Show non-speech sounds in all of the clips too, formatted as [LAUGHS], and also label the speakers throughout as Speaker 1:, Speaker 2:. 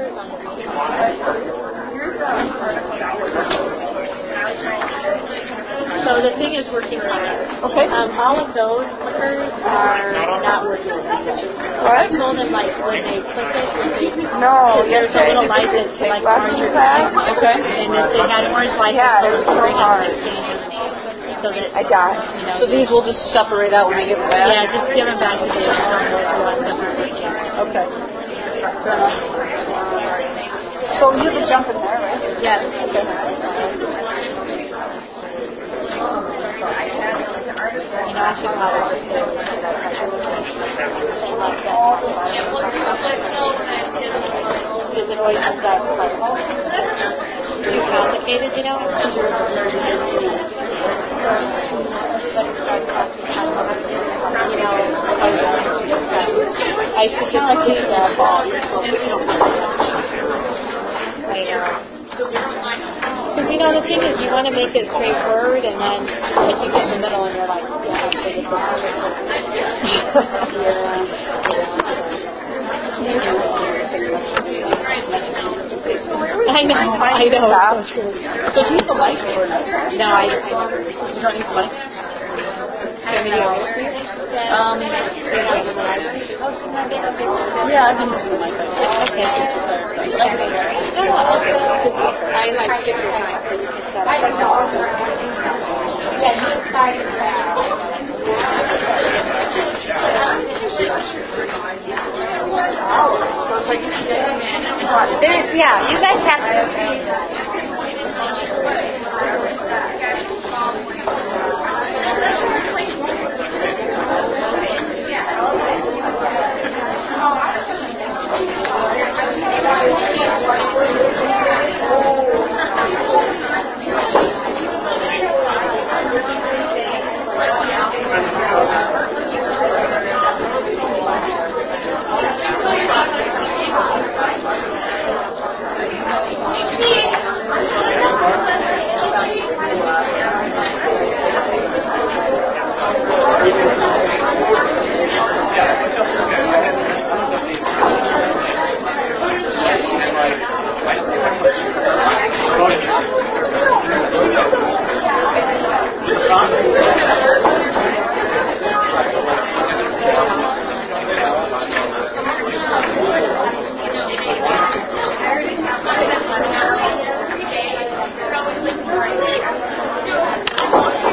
Speaker 1: shirt on. So the thing is working fine.
Speaker 2: Okay.
Speaker 1: Um, all of those clickers are not working. I
Speaker 2: What?
Speaker 1: told them like when they click it, if they,
Speaker 2: No,
Speaker 1: there's a little light
Speaker 2: didn't
Speaker 1: that's like
Speaker 2: lessons
Speaker 1: orange or
Speaker 2: class.
Speaker 1: green.
Speaker 2: Okay.
Speaker 1: And if they had orange light,
Speaker 2: Yeah,
Speaker 1: those
Speaker 2: it was so hard.
Speaker 1: So that
Speaker 2: I got it.
Speaker 1: you know,
Speaker 3: So these will just separate out when we give them back?
Speaker 1: yeah, just give them back to the ones that are working.
Speaker 3: Okay. So you can jump in there, right?
Speaker 1: Yes. You know, I should probably say like that. Because it always ends up too complicated, you know? You know, I should just like that ball. I know. Because you know the thing is, you want to make it straightforward, and then like you get in the middle, and you're like, yeah, I know, I know.
Speaker 3: So do you have a mic?
Speaker 1: No, I.
Speaker 3: You don't use a mic?
Speaker 1: Um.
Speaker 3: Yeah, I've been using the mic.
Speaker 1: I like different times so you can set up. There, yeah, you guys have to.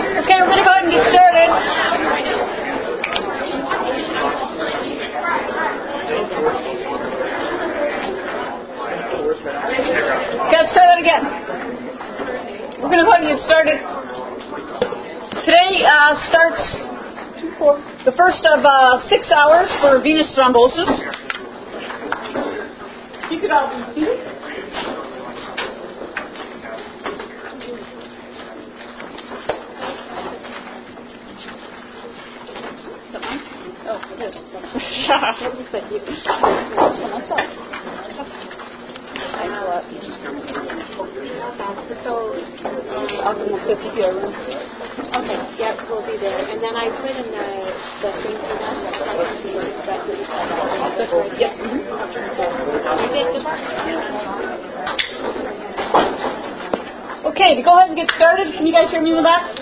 Speaker 3: Okay, we're going to go ahead and get started. Okay, let's try that again. We're going to go ahead and get started. Today uh, starts the first of uh, six hours for venous thrombosis. You could all be seated. Oh, it is. [LAUGHS] like you. Myself. Thanks a lot.
Speaker 1: So,
Speaker 3: come up to the
Speaker 1: okay, yep, we'll be there. And then I put in the, the thing for them, what you. You.
Speaker 3: Okay, to go ahead and get started, can you guys hear me in the back?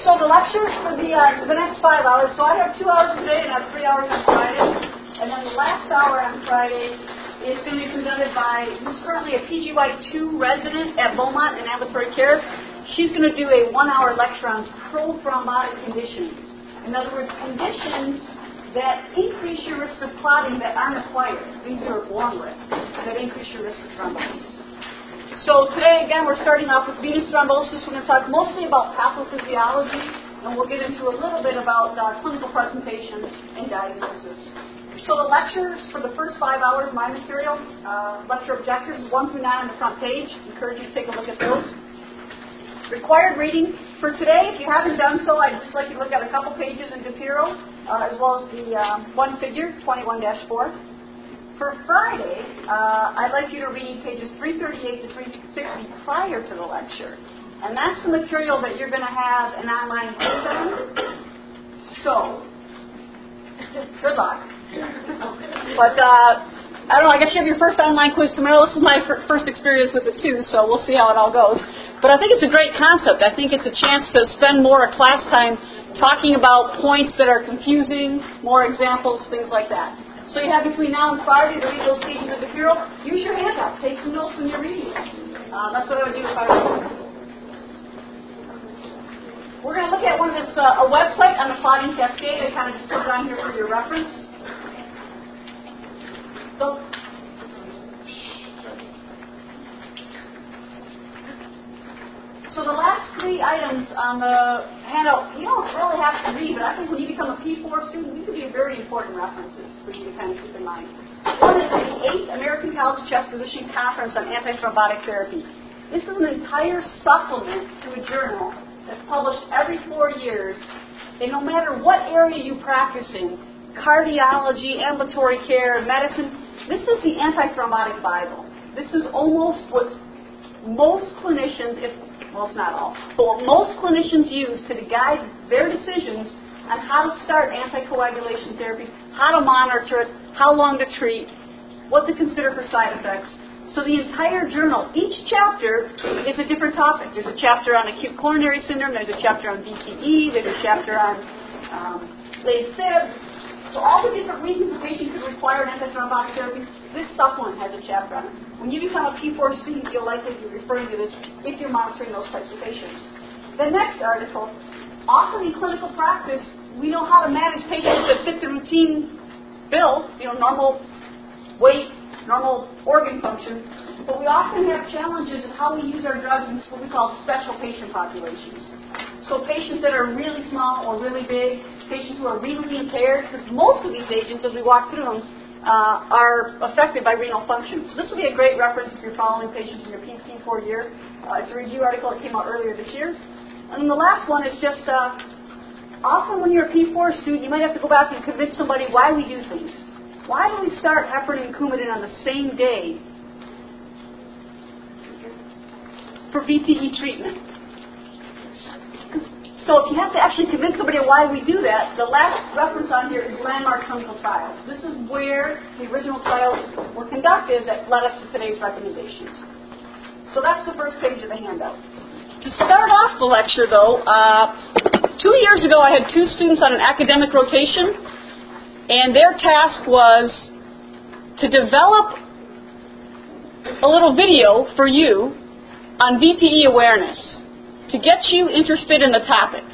Speaker 3: So the lectures for the uh, for the next five hours. So I have two hours today and I have three hours on Friday, and then the last hour on Friday is going to be presented by who's currently a PGY2 resident at Beaumont in ambulatory care. She's going to do a one-hour lecture on prothrombotic conditions. In other words, conditions that increase your risk of clotting that aren't acquired, things you are born with, that increase your risk of thrombosis. So today, again, we're starting off with venous thrombosis. We're going to talk mostly about pathophysiology, and we'll get into a little bit about uh, clinical presentation and diagnosis. So the lectures for the first five hours, my material, uh, lecture objectives, one through nine on the front page. Encourage you to take a look at those. Required reading for today, if you haven't done so, I'd just like you to look at a couple pages in DiPiro, uh, as well as the uh, one figure, 21-4. For Friday, uh, I'd like you to read pages 338 to 360 prior to the lecture. And that's the material that you're going to have an online quiz on. So, [LAUGHS] good luck. [LAUGHS] But uh, I don't know. I guess you have your first online quiz tomorrow. This is my first experience with it too, so we'll see how it all goes. But I think it's a great concept. I think it's a chance to spend more of class time talking about points that are confusing, more examples, things like that. So you have between now and Friday to read those pages of the material. Use your handout. Take some notes when you're reading. Uh, that's what I would do if I were. We're going to look at one of this uh, a website on the clotting cascade. I kind of just put it on here for your reference. So So the last three items on the handout, you don't really have to read, but I think when you become a P4 student, these would be very important references for you to kind of keep in mind. One is the 8th American College of Chest Physician Conference on Antithrombotic Therapy. This is an entire supplement to a journal that's published every four years. And no matter what area you practice in, cardiology, ambulatory care, medicine, this is the antithrombotic Bible. This is almost what most clinicians, if well, it's not all, but what most clinicians use to guide their decisions on how to start anticoagulation therapy, how to monitor it, how long to treat, what to consider for side effects. So the entire journal, each chapter is a different topic. There's a chapter on acute coronary syndrome, there's a chapter on VTE, there's a chapter on um, AFib, so all the different reasons a patient could require an antithrombotic therapy, this supplement has a chapter on it. When you become a P4 student, you'll likely be referring to this if you're monitoring those types of patients. The next article, often in clinical practice, we know how to manage patients that fit the routine bill, you know, normal weight, normal organ function, but we often have challenges in how we use our drugs in what we call special patient populations. So patients that are really small or really big, patients who are renally impaired, because most of these agents, as we walk through them, uh, are affected by renal function. So this will be a great reference if you're following patients in your PP4 year. Uh, it's a review article that came out earlier this year. And then the last one is just uh, often when you're a P4 student, you might have to go back and convince somebody why we do things. Why do we start heparin and Coumadin on the same day for VTE treatment? So if you have to actually convince somebody why we do that, the last reference on here is landmark clinical trials. This is where the original trials were conducted that led us to today's recommendations. So that's the first page of the handout. To start off the lecture, though, uh, two years ago I had two students on an academic rotation, and their task was to develop a little video for you on VTE awareness to get you interested in the topic.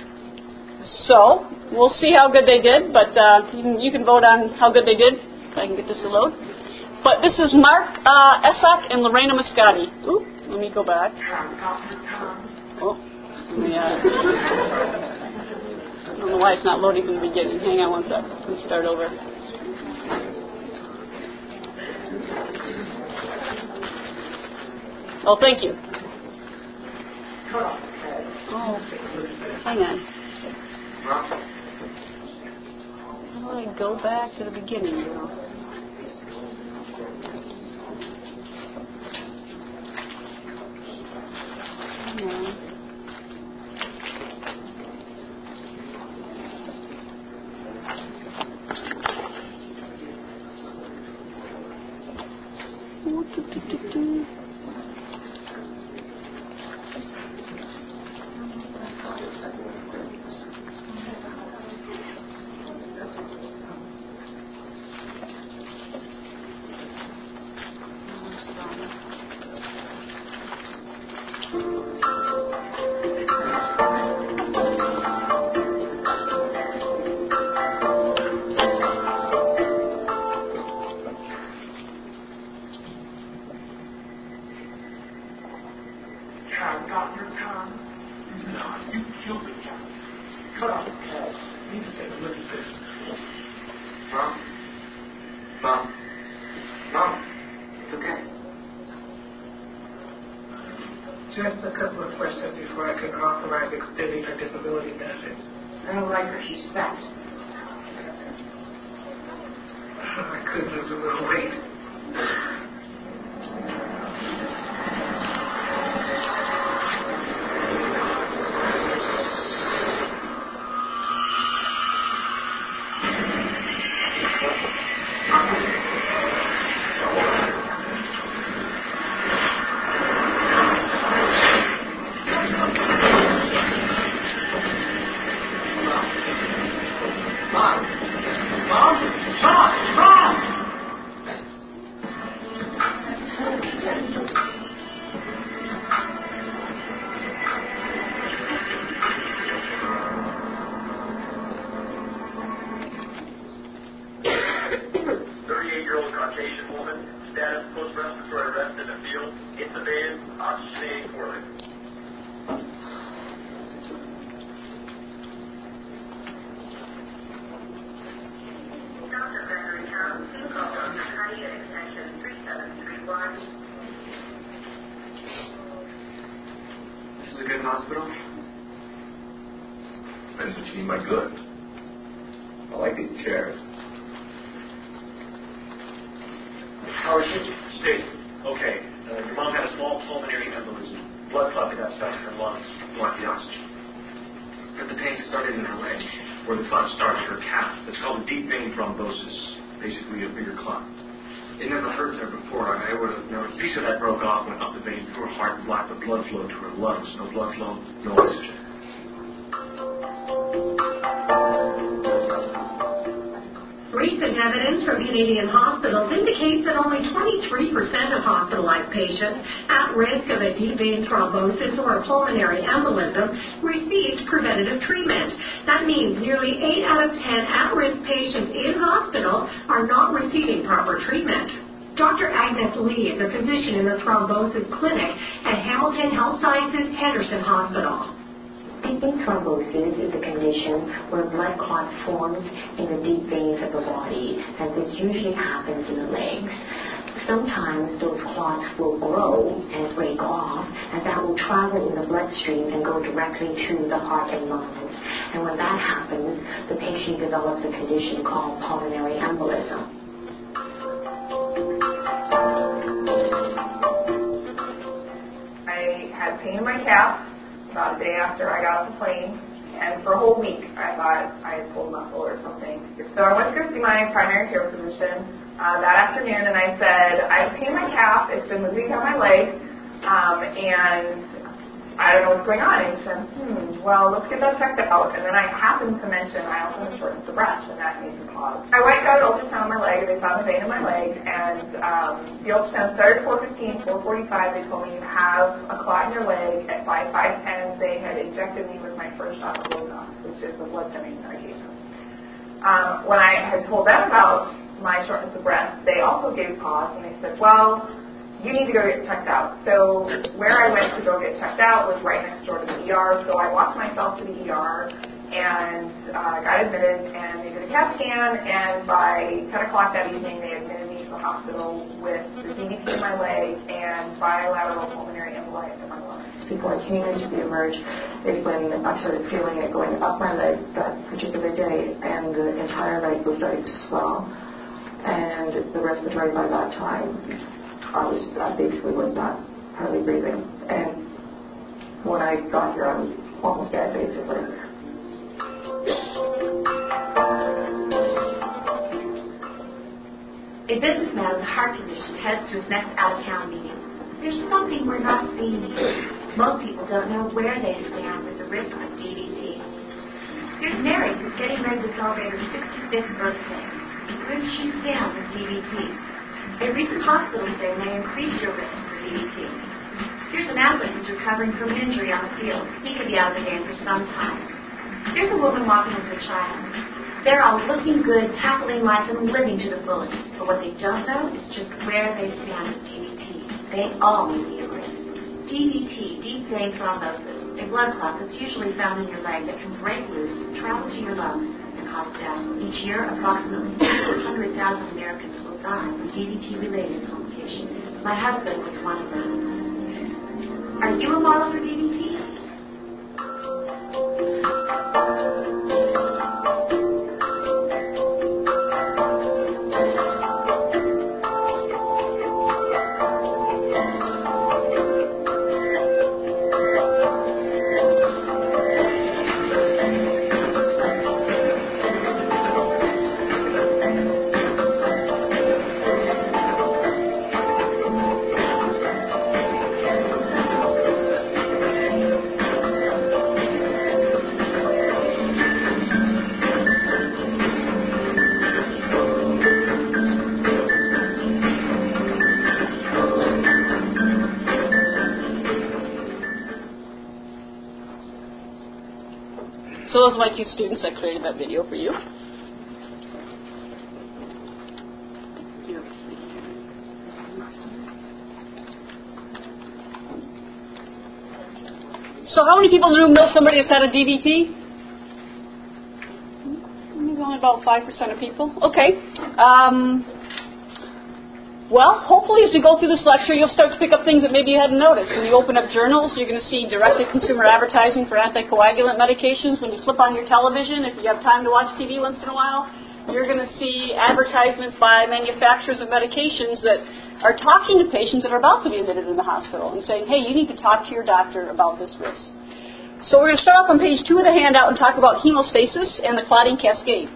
Speaker 3: So, we'll see how good they did, but uh, you, can, you, can, vote on how good they did. If I can get this to load. But this is Mark uh, Essak and Lorena Muscati. Ooh, let me go back. Oh, yeah. I don't know why it's not loading from the beginning. Hang on one sec. Let's start over. Oh, thank you. Oh, hang on. How do I go back to the beginning? Hang on.
Speaker 4: Just a
Speaker 5: couple of questions before I
Speaker 2: can authorize extending her
Speaker 4: disability benefits. I don't like her. She's fat. Oh, I couldn't lose
Speaker 2: a
Speaker 6: little weight. A pulmonary embolism received preventative treatment. That means nearly 8 out of 10 at-risk patients in hospital are not receiving proper treatment. Dr. Agnes Lee is a physician in the thrombosis clinic at Hamilton Health Sciences Henderson Hospital.
Speaker 7: Deep vein thrombosis is a condition where blood clot forms in the deep veins of the body, and this usually happens in the legs. Sometimes those clots will grow and break off, and that will travel in the bloodstream and go directly to the heart and lungs. And when that happens, the patient develops a condition called pulmonary embolism.
Speaker 8: I had pain in my calf about a day after I got off the plane, and for a whole week I thought I had pulled muscle or something. So I went to see my primary care physician uh, that afternoon, and I said, I have pain in my calf, it's been moving down my leg, um, and I don't know what's going on. And he said, hmm, well, let's get that checked out. And then I happened to mention I also have shortness of breath, and that made me pause. I went an ultrasound on my leg, they found a vein in my leg, and um, the ultrasound started at 415, 445. They told me you have a clot in your leg. At 5, 510, they had injected me with my first shot of Lovenox, which is a blood thinning medication. Um, when I had told them about my shortness of breath, they also gave pause, and they said, well, you need to go get checked out. So where I went to go get checked out was right next door to the ER. So I walked myself to the ER and uh, got admitted, and they did a CAT scan. And by 10 o'clock that evening, they admitted me to the hospital with the DVT in my leg and bilateral pulmonary emboli in my lungs.
Speaker 9: Before I came into the emerge is when I started feeling it going up my leg that particular day, and the entire leg was starting to swell. And the respiratory by that time I was I basically was not hardly breathing. And when I got here, I was almost dead, basically.
Speaker 10: A businessman with a heart condition heads to his next out-of-town meeting. There's something we're not seeing here. Most people don't know where they stand with the risk of DVT. Here's Mary, who's getting ready to celebrate her 65th birthday. Does she stand with DVT? A recent hospital stay may increase your risk for DVT. Here's an athlete who's recovering from an injury on the field. He could be out of the game for some time. Here's a woman walking with her child. They're all looking good, tackling life, and living to the fullest. But what they don't know is just where they stand with DVT. They all may be at risk. DVT, deep vein thrombosis, a blood clot that's usually found in your leg that can break loose, travel to your lungs, cause death. Each year, approximately 400,000 Americans will die from DVT-related complications. My husband was one of them. Are you a model for DVT?
Speaker 11: So those are my two students that created that video for you.
Speaker 3: So how many people in the room know somebody that's had a DVT? Maybe only about 5% of people. Okay. Um, well, hopefully as we go through this lecture, you'll start to pick up things that maybe you hadn't noticed. When you open up journals, you're going to see direct-to-consumer advertising for anticoagulant medications. When you flip on your television, if you have time to watch TV once in a while, you're going to see advertisements by manufacturers of medications that are talking to patients that are about to be admitted in the hospital and saying, hey, you need to talk to your doctor about this risk. So we're going to start off on page two of the handout and talk about hemostasis and the clotting cascade.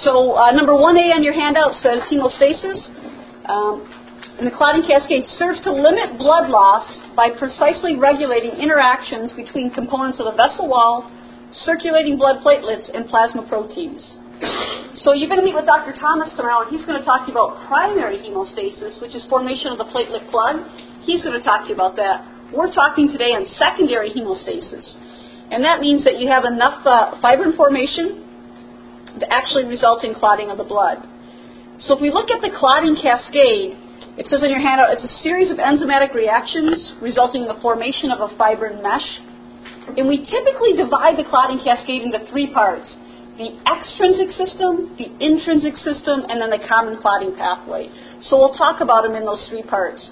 Speaker 3: So uh, number 1A on your handout says hemostasis. Um, and the clotting cascade serves to limit blood loss by precisely regulating interactions between components of the vessel wall, circulating blood platelets, and plasma proteins. So you're going to meet with Dr. Thomas tomorrow, and he's going to talk to you about primary hemostasis, which is formation of the platelet plug. He's going to talk to you about that. We're talking today on secondary hemostasis, and that means that you have enough uh, fibrin formation actually result in clotting of the blood. So if we look at the clotting cascade, it says in your handout it's a series of enzymatic reactions resulting in the formation of a fibrin mesh. And we typically divide the clotting cascade into three parts the extrinsic system, the intrinsic system, and then the common clotting pathway. So we'll talk about them in those three parts.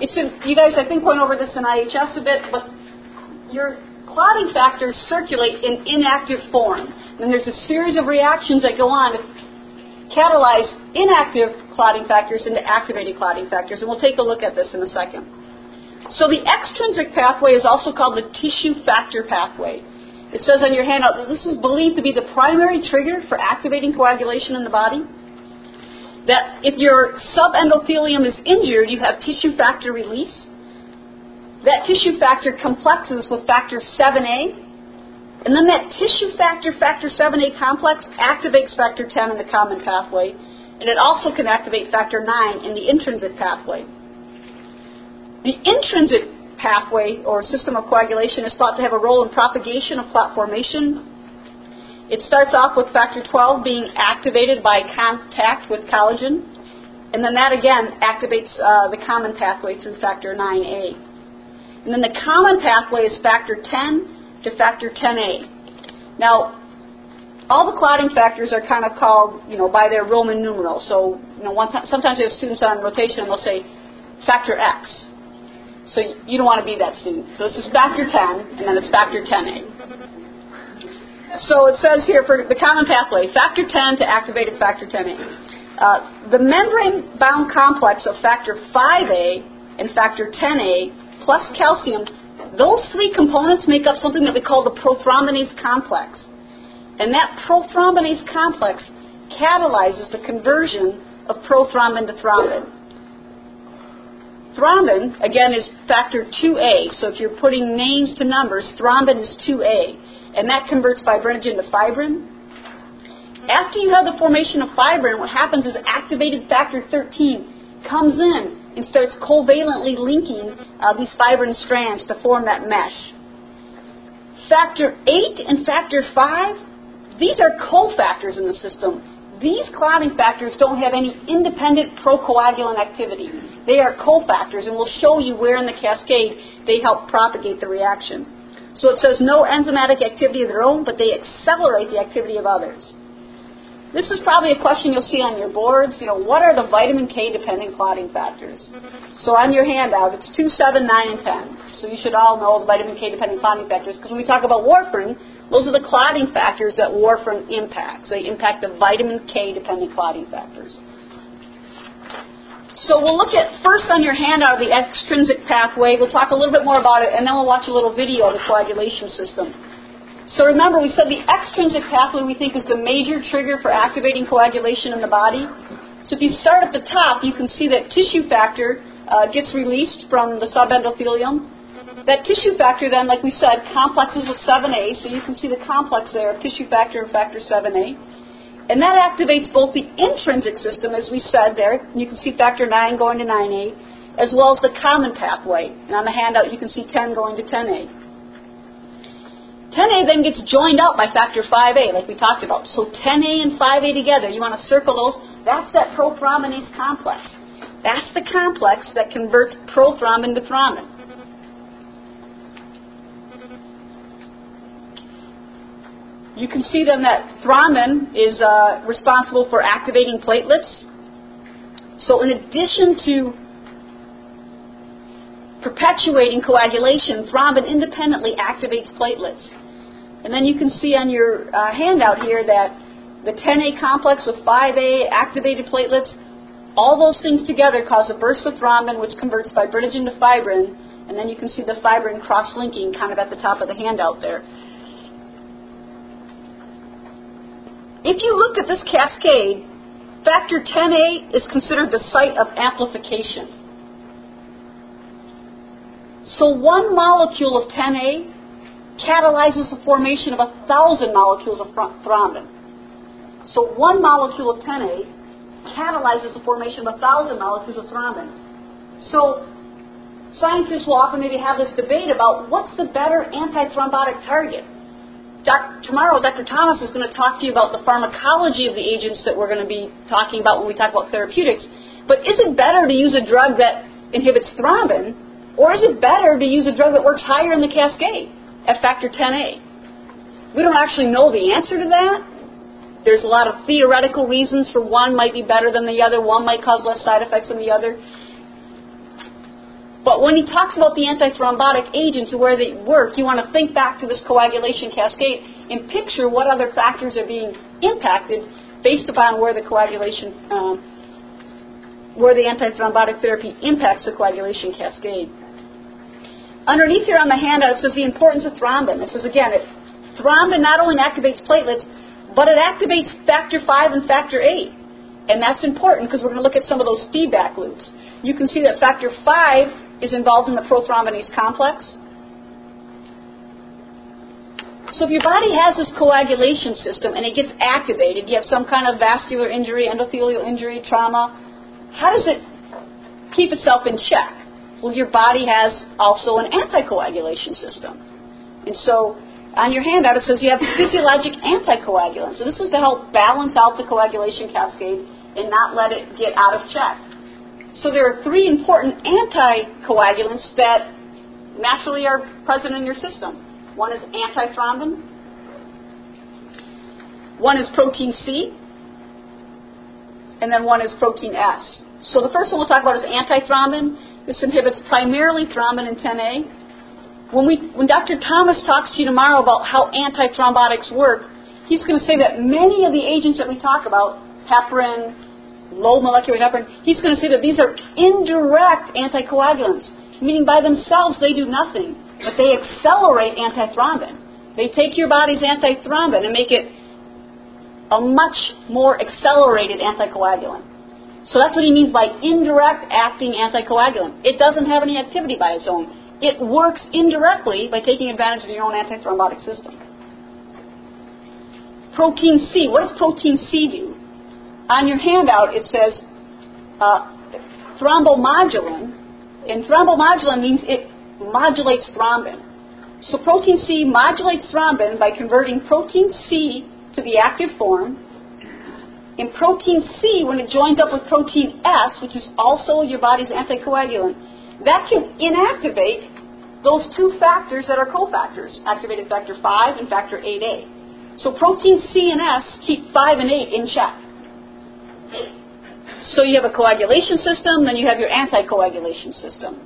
Speaker 3: It's you guys, I think, went over this in IHS a bit, but your clotting factors circulate in inactive form. And there's a series of reactions that go on to catalyze inactive clotting factors into activated clotting factors. And we'll take a look at this in a second. So the extrinsic pathway is also called the tissue factor pathway. It says on your handout that this is believed to be the primary trigger for activating coagulation in the body. That if your subendothelium is injured, you have tissue factor release. That tissue factor complexes with factor 7A, and then that tissue factor, factor 7A complex, activates factor 10 in the common pathway, and it also can activate factor 9 in the intrinsic pathway. The intrinsic pathway or system of coagulation is thought to have a role in propagation of clot formation. It starts off with factor 12 being activated by contact with collagen, and then that again activates uh, the common pathway through factor 9A. And then the common pathway is factor 10 to factor 10A. Now, all the clotting factors are kind of called, you know, by their Roman numeral. So, you know, one sometimes we have students on rotation and they'll say factor X. So you don't want to be that student. So this is factor 10, and then it's factor 10A. So it says here for the common pathway, factor 10 to activated factor 10A. Uh, the membrane-bound complex of factor 5A and factor 10A plus calcium those three components make up something that we call the prothrombinase complex. And that prothrombinase complex catalyzes the conversion of prothrombin to thrombin. Thrombin, again, is factor 2A. So if you're putting names to numbers, thrombin is 2A. And that converts fibrinogen to fibrin. After you have the formation of fibrin, what happens is activated factor 13 comes in and starts covalently linking uh, these fibrin strands to form that mesh. Factor 8 and factor 5, these are cofactors in the system. These clotting factors don't have any independent procoagulant activity. They are cofactors, and we'll show you where in the cascade they help propagate the reaction. So it says no enzymatic activity of their own, but they accelerate the activity of others. This is probably a question you'll see on your boards. You know, what are the vitamin K dependent clotting factors? So on your handout, it's 2, 7, 9, and 10. So you should all know the vitamin K dependent clotting factors because when we talk about warfarin, those are the clotting factors that warfarin impacts. They impact the vitamin K dependent clotting factors. So we'll look at first on your handout the extrinsic pathway. We'll talk a little bit more about it, and then we'll watch a little video of the coagulation system. So remember, we said the extrinsic pathway we think is the major trigger for activating coagulation in the body. So if you start at the top, you can see that tissue factor uh, gets released from the subendothelium. That tissue factor then, like we said, complexes with 7A, so you can see the complex there of tissue factor and factor 7A. And that activates both the intrinsic system, as we said there. You can see factor 9 going to 9A, as well as the common pathway. And on the handout, you can see 10 going to 10A. 10a then gets joined up by factor 5a, like we talked about. So 10a and 5a together, you want to circle those. That's that prothrombinase complex. That's the complex that converts prothrombin to thrombin. You can see then that thrombin is uh, responsible for activating platelets. So in addition to perpetuating coagulation, thrombin independently activates platelets. And then you can see on your uh, handout here that the 10A complex with 5A activated platelets, all those things together cause a burst of thrombin, which converts fibrinogen to fibrin, and then you can see the fibrin cross-linking kind of at the top of the handout there. If you looked at this cascade, factor 10A is considered the site of amplification. So one molecule of 10A catalyzes the formation of a thousand molecules of thrombin. So one molecule of 10A catalyzes the formation of a thousand molecules of thrombin. So scientists will often maybe have this debate about what's the better antithrombotic target. Doc, tomorrow, Dr. Thomas is going to talk to you about the pharmacology of the agents that we're going to be talking about when we talk about therapeutics. But is it better to use a drug that inhibits thrombin, or is it better to use a drug that works higher in the cascade at factor 10A? We don't actually know the answer to that. There's a lot of theoretical reasons for one might be better than the other, one might cause less side effects than the other. But when he talks about the antithrombotic agents and where they work, you want to think back to this coagulation cascade and picture what other factors are being impacted based upon where the coagulation, um, where the antithrombotic therapy impacts the coagulation cascade. Underneath here on the handout, it says the importance of thrombin. It says again, it, thrombin not only activates platelets, but it activates factor 5 and factor 8. And that's important because we're going to look at some of those feedback loops. You can see that factor 5 is involved in the prothrombinase complex. So if your body has this coagulation system and it gets activated, you have some kind of vascular injury, endothelial injury, trauma, how does it keep itself in check? Well, your body has also an anticoagulation system. And so on your handout it says you have physiologic anticoagulants. So this is to help balance out the coagulation cascade and not let it get out of check. So there are three important anticoagulants that naturally are present in your system. One is antithrombin, one is protein C, and then one is protein S. So the first one we'll talk about is antithrombin. This inhibits primarily thrombin and 10A. When, we, when Dr. Thomas talks to you tomorrow about how antithrombotics work, he's going to say that many of the agents that we talk about, heparin, low molecular heparin, he's going to say that these are indirect anticoagulants, meaning by themselves they do nothing, but they accelerate antithrombin. They take your body's antithrombin and make it a much more accelerated anticoagulant. So that's what he means by indirect acting anticoagulant. It doesn't have any activity by its own. It works indirectly by taking advantage of your own antithrombotic system. Protein C. What does protein C do? on your handout it says uh, thrombomodulin, and thrombomodulin means it modulates thrombin. So protein C modulates thrombin by converting protein C to the active form. And protein C, when it joins up with protein S, which is also your body's anticoagulant, that can inactivate those two factors that are cofactors, activated factor 5 and factor 8A. So protein C and S keep 5 and 8 in check. So you have a coagulation system, then you have your anticoagulation system.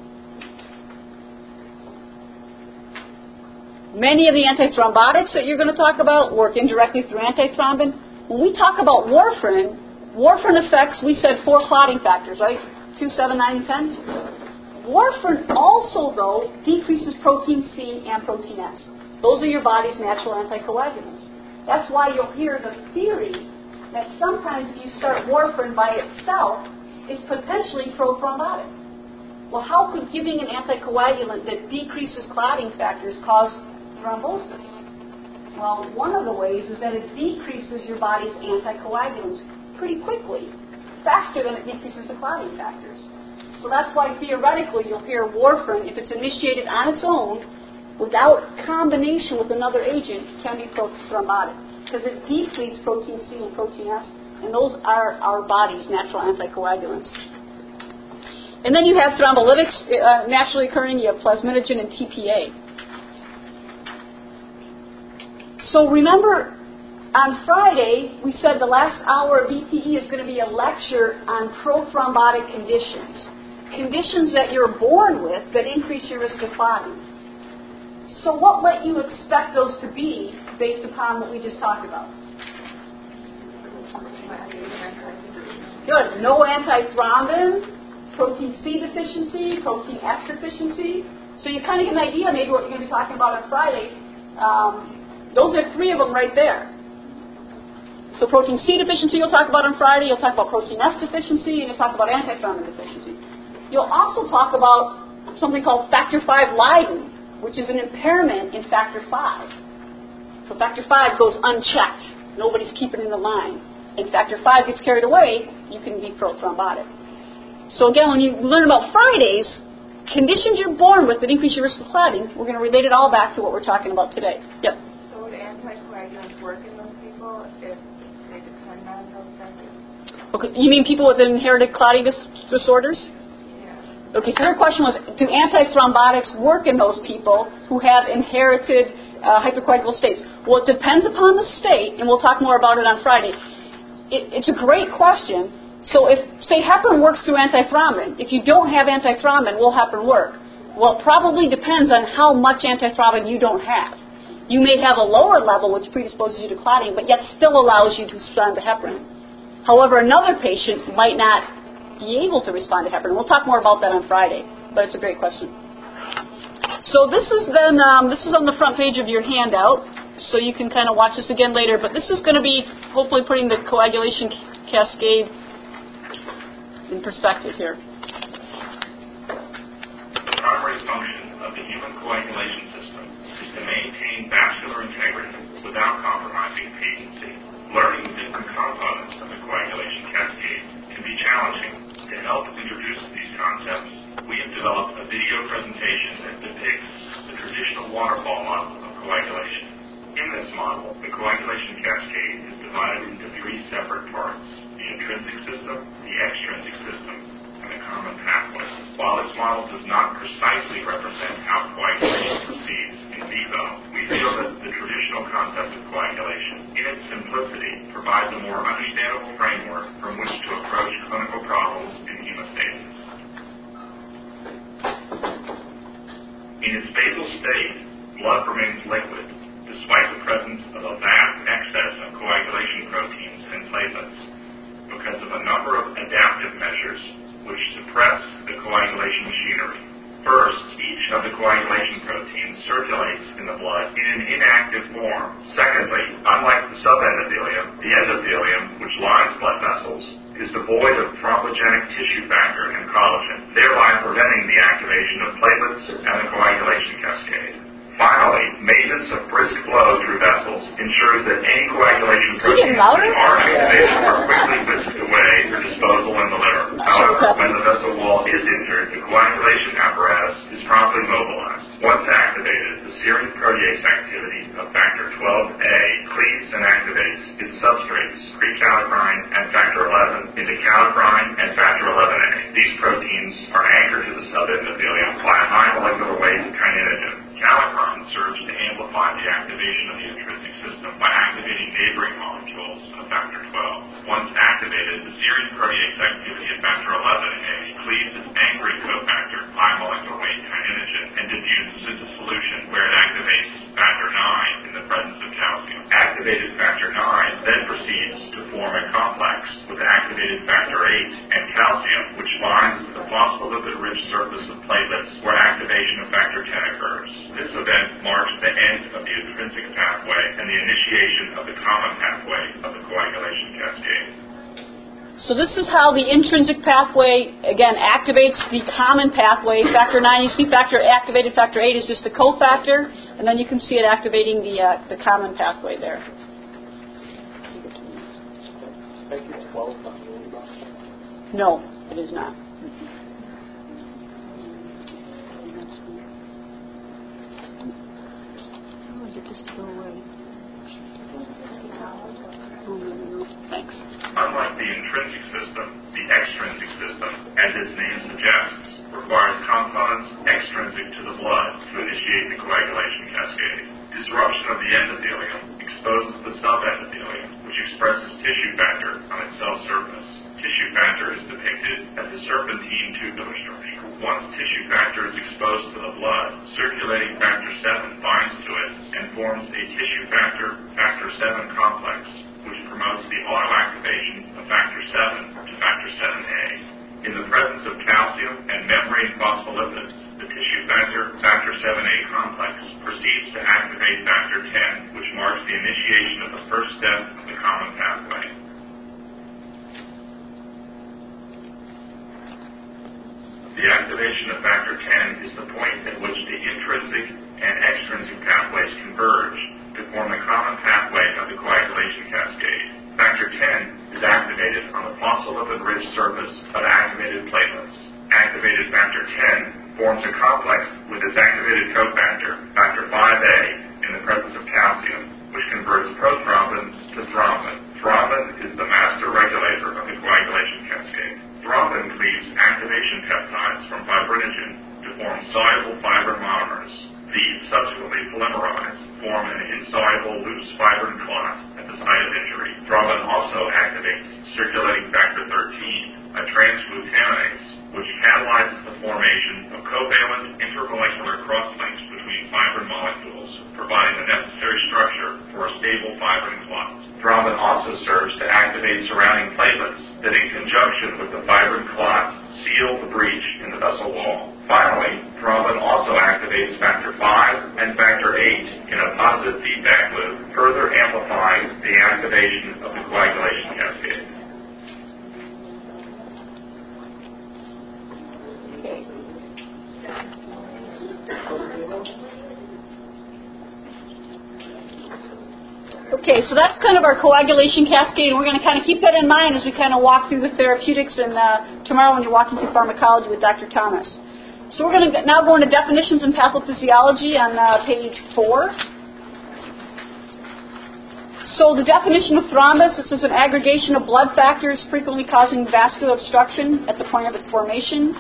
Speaker 3: Many of the antithrombotics that you're going to talk about work indirectly through antithrombin. When we talk about warfarin, warfarin affects, we said four clotting factors, right? 2, 7, 9, and 10. Warfarin also, though, decreases protein C and protein S. Those are your body's natural anticoagulants. That's why you'll hear the theory that sometimes if you start warfarin by itself, it's potentially prothrombotic. Well, how could giving an anticoagulant that decreases clotting factors cause thrombosis? Well, one of the ways is that it decreases your body's anticoagulants pretty quickly, faster than it decreases the clotting factors. So that's why theoretically you'll hear warfarin, if it's initiated on its own, without combination with another agent, can be prothrombotic because it depletes protein C and protein S, and those are our body's natural anticoagulants. And then you have thrombolytics uh, naturally occurring. You have plasminogen and TPA. So remember, on Friday, we said the last hour of VTE is going to be a lecture on prothrombotic conditions. Conditions that you're born with that increase your risk of clotting. So, what might you expect those to be based upon what we just talked about? Good. No antithrombin, protein C deficiency, protein S deficiency. So you kind of get an idea maybe what you're going to be talking about on Friday. Um, those are three of them right there. So protein C deficiency you'll talk about on Friday. You'll talk about protein S deficiency, and you'll talk about antithrombin deficiency. You'll also talk about something called factor V Leiden, which is an impairment in factor V. So factor V goes unchecked. Nobody's keeping in the line. And factor V gets carried away, you can be prothrombotic. So again, when you learn about Fridays, conditions you're born with that increase your risk of clotting, we're going to relate it all back to what we're talking about today. Yep.
Speaker 8: So would anticoagulants work in those people if they depend on those factors?
Speaker 3: Okay, you mean people with inherited clotting dis- disorders?
Speaker 8: Yeah.
Speaker 3: Okay, so her question was, do antithrombotics work in those people who have inherited uh, hypercoagulable states? Well, it depends upon the state, and we'll talk more about it on Friday. It, it's a great question. So if, say, heparin works through antithrombin, if you don't have antithrombin, will heparin work? Well, it probably depends on how much antithrombin you don't have. You may have a lower level which predisposes you to clotting, but yet still allows you to respond to heparin. However, another patient might not be able to respond to heparin. We'll talk more about that on Friday, but it's a great question. So this is then um, this is on the front page of your handout, so you can kind of watch this again later. But this is going to be hopefully putting the coagulation cascade in perspective here.
Speaker 12: The primary function of the human coagulation system is to maintain vascular integrity without compromising patency. Learning different components of the coagulation cascade can be challenging. To help introduce these concepts, we have developed a video presentation that depicts the traditional waterfall model of coagulation. In this model, the coagulation cascade is divided into three separate parts the intrinsic system, the extrinsic system, and the common pathway. While this model does not precisely represent how coagulation proceeds we feel that the traditional concept of coagulation, in its simplicity, provides a more understandable framework from which to approach clinical problems in hemostasis. In its basal state, blood remains liquid, despite the presence of a vast excess of coagulation proteins and platelets because of a number of adaptive measures which suppress the coagulation machinery. First, each of the coagulation proteins circulates in the blood in an inactive form. Secondly, unlike the subendothelium, the endothelium, which lines blood vessels, is devoid of thrombogenic tissue factor and collagen, thereby preventing the activation of platelets and the coagulation cascade. Finally, maintenance of brisk flow through vessels ensures that any coagulation proteins which are activated are quickly whisked away for disposal in the liver. However, when the vessel wall is injured, the coagulation apparatus is promptly mobilized. Once activated, the serine protease activity of factor 12A cleaves and activates its substrates, prekallikrein and factor 11, into kallikrein and factor 11A. These proteins are anchored to the subendothelium by a high molecular weight kininogen. Kallikrein serves to amplify the activation of the intrinsic system by activating neighboring molecules of factor 12. Once activated, the serine protease activity of factor 11A cleaves its anchoring cofactor, high molecular weight kininogen, and diffuses into solution where it activates factor 9 in the presence of calcium. Activated factor 9 then proceeds to form a complex with activated factor 8 and calcium, which binds to the phospholipid-rich surface of platelets where activation of factor 10 occurs. This event marks the end of the intrinsic pathway and the initiation of the common pathway of the coagulation cascade.
Speaker 3: So this is how the intrinsic pathway again activates the common pathway. Factor nine, you see factor activated factor eight is just the cofactor, and then you can see it activating the uh, the common pathway there. No, it is not. Thanks
Speaker 12: unlike the intrinsic system, the extrinsic system, as its name suggests, requires compounds extrinsic to the blood to initiate the coagulation cascade. Disruption of the endothelium exposes the subendothelium, which expresses tissue factor on its cell surface. Tissue factor is depicted as a serpentine tubular structure. Once tissue factor is exposed to the blood, circulating factor 7 binds to it and forms a tissue factor factor 7 complex, which promotes the autoactivation of factor VII to factor VIIa. In the presence of calcium and membrane phospholipids, the tissue factor factor VIIa complex proceeds to activate factor X, which marks the initiation of the first step of the common pathway. The activation of factor X is the point at which the intrinsic and extrinsic pathways converge to form the common pathway of the coagulation cascade. Factor X is activated on the phospholipid-rich surface of activated platelets. Activated factor X forms a complex with its activated cofactor, factor Va, in the presence of calcium, which converts prothrombin to thrombin. Thrombin is the master regulator of the coagulation cascade. Thrombin cleaves activation peptides from fibrinogen to form soluble fibrin monomers. These subsequently polymerize, form an insoluble loose fibrin clot at the site of injury. Thrombin also activates circulating factor 13, a transglutaminase, which catalyzes the formation of covalent intermolecular crosslinks between fibrin molecules, providing the necessary structure for a stable fibrin clot. Thrombin also serves to activate surrounding platelets that, in conjunction with the fibrin clot, seal the breach in the vessel wall. Finally, thrombin also activates factor V and factor VIII in a positive feedback loop, further amplifying the activation of the coagulation cascade.
Speaker 3: Okay, so that's kind of our coagulation cascade, and we're going to kind of keep that in mind as we kind of walk through the therapeutics and uh, tomorrow when you're walking through pharmacology with Dr. Thomas. So we're going to now go into definitions and pathophysiology on uh, page four. So the definition of thrombus, this is an aggregation of blood factors frequently causing vascular obstruction at the point of its formation.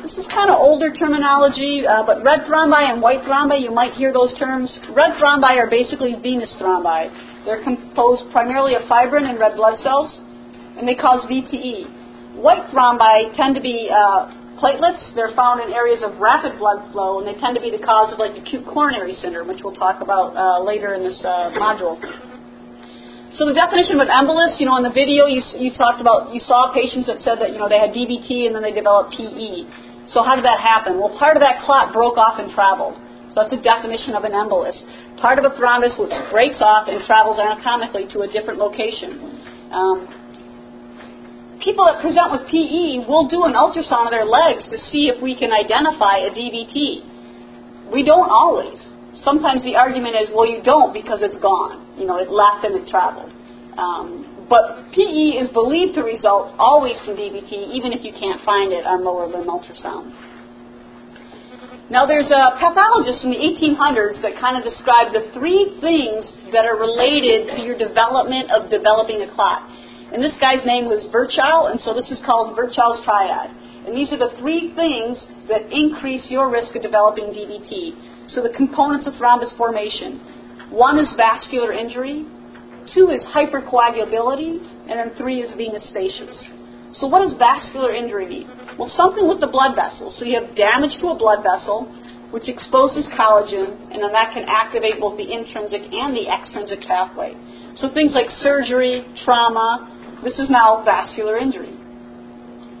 Speaker 3: This is kind of older terminology, uh, but red thrombi and white thrombi, you might hear those terms. Red thrombi are basically venous thrombi. They're composed primarily of fibrin and red blood cells, and they cause VTE. White thrombi tend to be uh, platelets. They're found in areas of rapid blood flow, and they tend to be the cause of like acute coronary syndrome, which we'll talk about uh, later in this uh, module. So the definition of an embolus, you know, in the video you, you talked about, you saw patients that said that you know they had DVT and then they developed PE. So how did that happen? Well, part of that clot broke off and traveled. So that's a definition of an embolus. Part of a thrombus which breaks off and travels anatomically to a different location. Um, people that present with PE will do an ultrasound of their legs to see if we can identify a DVT. We don't always. Sometimes the argument is, well, you don't because it's gone. You know, it left and it traveled. Um, but PE is believed to result always from DVT, even if you can't find it on lower limb ultrasound. Now, there's a pathologist in the 1800s that kind of described the three things that are related to your development of developing a clot. And this guy's name was Virchow, and so this is called Virchow's triad. And these are the three things that increase your risk of developing DVT. So the components of thrombus formation. One is vascular injury, Two is hypercoagulability, and then three is venous stasis. So what does vascular injury mean? Well, something with the blood vessel. So you have damage to a blood vessel, which exposes collagen, and then that can activate both the intrinsic and the extrinsic pathway. So things like surgery, trauma, this is now vascular injury.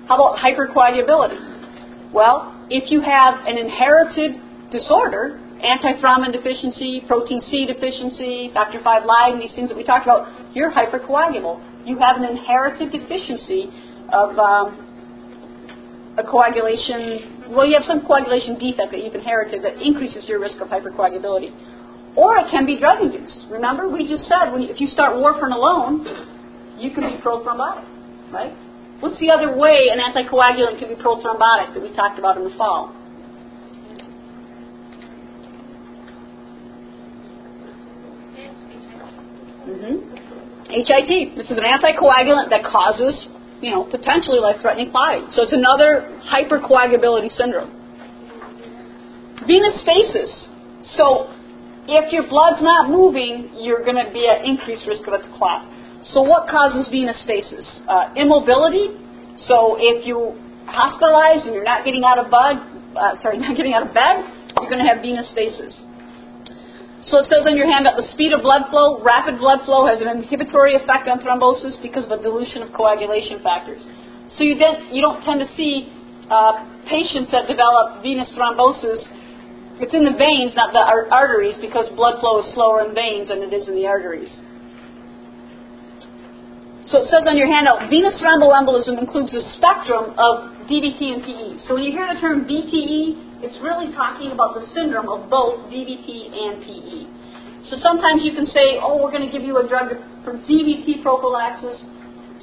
Speaker 3: How about hypercoagulability? Well, if you have an inherited disorder, antithrombin deficiency, protein C deficiency, factor V Leiden, these things that we talked about, you're hypercoagulable. You have an inherited deficiency of um, a coagulation, well, you have some coagulation defect that you've inherited that increases your risk of hypercoagulability. Or it can be drug induced. Remember, we just said when you, if you start warfarin alone, you can be prothrombotic, right? What's the other way an anticoagulant can be prothrombotic that we talked about in the fall? Mm-hmm. HIT. This is an anticoagulant that causes, you know, potentially life-threatening clotting. So it's another hypercoagulability syndrome. Venous stasis. So if your blood's not moving, you're going to be at increased risk of a clot. So what causes venous stasis? Uh, immobility. So if you hospitalized and you're not getting out of bed, uh, sorry, [LAUGHS] not getting out of bed, you're going to have venous stasis. So it says on your handout, the speed of blood flow, rapid blood flow has an inhibitory effect on thrombosis because of a dilution of coagulation factors. So you, you don't tend to see uh, patients that develop venous thrombosis. It's in the veins, not the arteries, because blood flow is slower in veins than it is in the arteries. So it says on your handout, venous thromboembolism includes the spectrum of DVT and PE. So when you hear the term VTE, it's really talking about the syndrome of both DVT and PE. So sometimes you can say, oh, we're going to give you a drug for DVT prophylaxis.